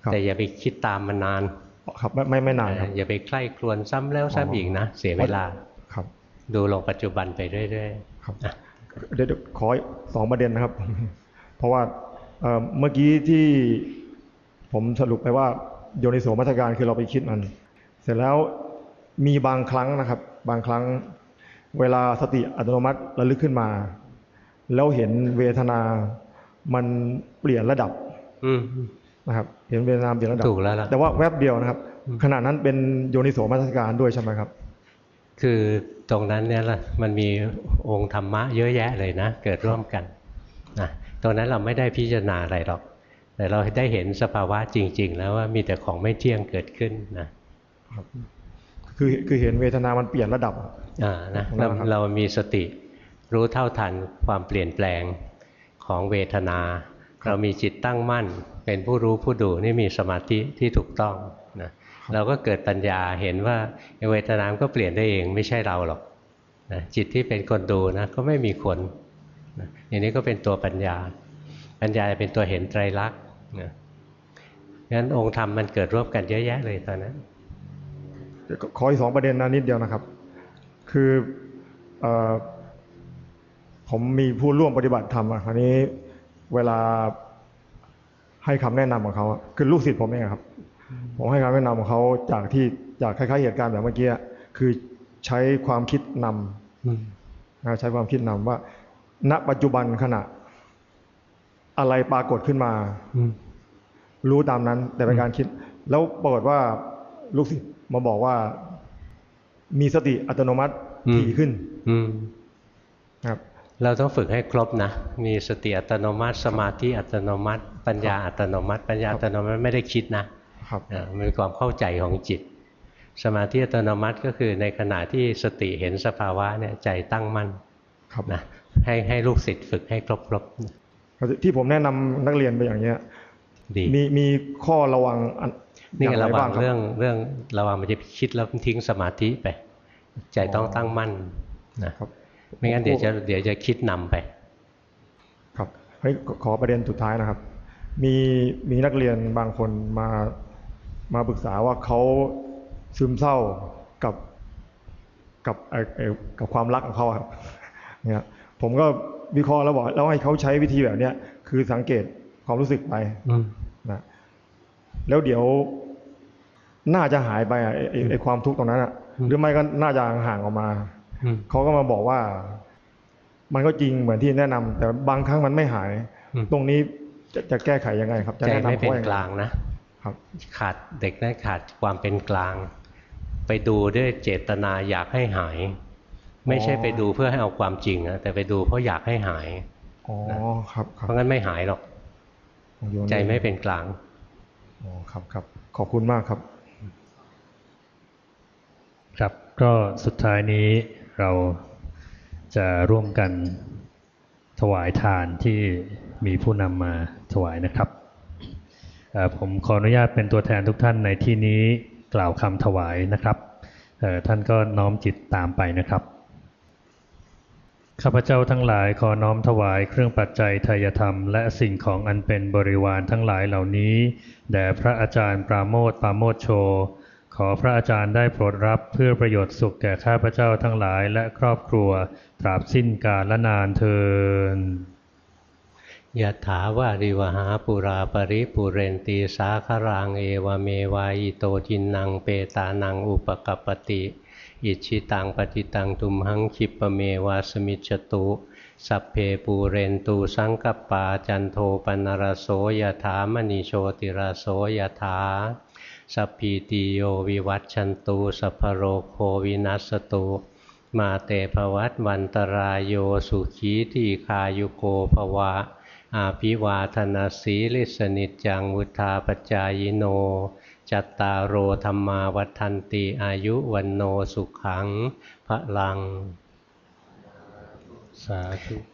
ครับแต่อย่าไปคิดตามมันนานครับไม่ไม่ไม่นานครับอย่าไปใกล้ครวนซ้ำแล้วซ้ำอีกนะ เสียเวลาครับ ดูลงปัจจุบันไปเรื่อยครับเดี๋ยวเดี๋ยวขอสองประเด็นนะครับ เพราะว่าเอ่อเมื่อกี้ที่ผมสรุปไปว่าโยนิโสมัตการคือเราไปคิดมัน เสร็จแล้วมีบางครั้งนะครับ บางครั้งเวลาสติอัตโนมัติระลึกขึ้นมา แล้วเห็นเวทนา มันเปลี่ยนระดับๆอืมนะครับ เห็นเวทนาเปลี่ยนระดับถูกแล้วล่ะแต่ว่าแวบเดียวนะครับขณะนั้นเป็นโยนิโสมัตการด้วยใช่ไหมครับ คือตรงนั้นเนี่ยล่ะมันมีองค์ธรรมะเยอะแยะเลยนะ เกิดร่วมกันนะตรงนั้นเราไม่ได้พิจารณาอะไรหรอก แต่เราได้เห็นสภาวะจริง ๆ แล้วว่ามีแต่ของไม่เที่ยงเกิดขึ้นนะคือคือเห็นเวทนามันเปลี่ยนระดับอ่านะนั่เรานแหละครับเรามีสติรู้เท่าทันความเปลี่ยนแปลงของเวทนา เรามีจิตตั้งมั่น เป็นผู้รู้ผู้ดูนี่มีสมาธิที่ถูกต้องนะ เราก็เกิดปัญญาเห็นว่าเวทนามนก็เปลี่ยนได้เองไม่ใช่เราหรอกนะจิตที่เป็นคนดูนะก็ไม่มีคนนะอย่างนี้ก็เป็นตัวปัญญา ปัญญาจะเป็นตัวเห็นไตรลักษณ์นะงั้นองค์ธรรมมันเกิดร่วมกันเยอะแยะเลยตอนนั้นขออีกสองประเด็นนะนิดเดียวนะครับ คือเออผมมีผู้ร่วมปฏิบัติธรรมอะคราวนี้เวลาให้คำแนะนำของเขาอะคือลูกศิษย์ผมเองอะครับ ผมให้คำแนะนำของเขาจากที่จากคล้ายๆเหตุการณ์แบบเมื่อกี้อะคือใช้ความคิดนำนะใช้ความคิดนำว่า ณปัจจุบันขณะ อะไรปรากฏขึ้นมารู้ตามนั้น แต่เป็นการคิด แล้วปรากฏว่าลูกศิษย์มาบอกว่า มีสติอัตโนมัติอืมถี่ขึ้นอืมครับเราต้องฝึกให้ครบนะ มีสติอัตโนมัติ สมาธิอัตโนมัติ ปัญญาอัตโนมัติ ปัญญาอัตโนมัติไม่ได้คิดนะ ครับอ่ามันเป็นความเข้าใจของจิต สมาธิอัตโนมัติก็คือในขณะที่สติเห็นสภาวะเนี่ยใจตั้งมั่นครับนะให้ให้ลูกศิษย์ฝึกให้ครบครบที่ผมแนะนำนักเรียนไปอย่างเนี้ยดีมีมีข้อระวังอันนี่อย่างไรระวับ้างงครับเรื่องเรื่องระวังมันจะคิดแล้วทิ้งสมาธิไป ใจต้องตั้งมั่นนะครับไม่งั้นเดี๋ยวจะเดี๋ยวจะคิดนำไป ครับเฮ้ยขอขอประเด็นสุดท้ายนะครับ มีมีนักเรียนบางคนมา มาปรึกษาว่าเขาซึมเศร้ากับกับเอ่อเอ่อกับความรักของเขาครับเนี่ยผมก็วิเคราะห์แล้วบอกแล้วให้เขาใช้วิธีแบบเนี้ยคือสังเกตความรู้สึกไปอืมนะแล้วเดี๋ยวน่าจะหายไปอะไอ้ไอ้ไอ้ความทุกข์ตรงนั้นอะหรือไม่ก็น่าจะห่างออกมาอืมเขาก็มาบอกว่า มันก็จริงเหมือนที่แนะนำแต่บางครั้งมันไม่หายอืมตรงนี้จะจะแก้ไขยังไงครับ จะใจแนะนำไม่เป็นขยังกงลางนะครับ ขาดเด็กนั้นขาดความเป็นกลาง ไปดูด้วยเจตนาอยากให้หาย ไม่ใช่ไปดูเพื่อให้เอาความจริงนะแต่ไปดูเพราะอยากให้หายอ๋อครับคเพรับราะงั้นไม่หายหรอกของโยมใจไม่เป็นกลางอ๋อครับครับขอบคุณมากครับ ครับก็สุดท้ายนี้เราจะร่วมกันถวายทานที่มีผู้นำมาถวายนะครับเอ่อ ผมขออนุญาตเป็นตัวแทนทุกท่านในที่นี้กล่าวคำถวายนะครับ ท่านก็น้อมจิตตามไปนะครับ ข้าพเจ้าทั้งหลายขอน้อมถวายเครื่องปัจจัยทายธรรม และสิ่งของอันเป็นบริวารทั้งหลายเหล่านี้แด่พระอาจารย์ปราโมทย์ปาโมชโช ขอพระอาจารย์ได้โปรดรับเพื่อประโยชน์สุขแก่ข้าพเจ้าทั้งหลายและครอบครัวตราบสิ้นกาลและนานเทอญ ยะถาวาริวะหาปูรา ปะริปูเรนติ สาคะรังเอวะเมวะ อิโตทินนังเปตานังอุปะกัปปะติ อิจฉิตังปัตถิตัง ตุมหัง ขิปปะเมวะ สะมิชฌะตุสัพเพปูเรนตุ สังกัปปาจันโทปนรโสยถามณีโชติรโสยถาสัพพีติโยวิวัตชันตูสัพโรโควินัสตุมาเตภวัตวันตรายโยสุขีทีคายุโกภวะ อาภิวาธนาสีลิสนิจังวุธาปจายโน จัตตารโอธรรมาวัฏันติอายุวันโนสุขังพระลัง สาธุ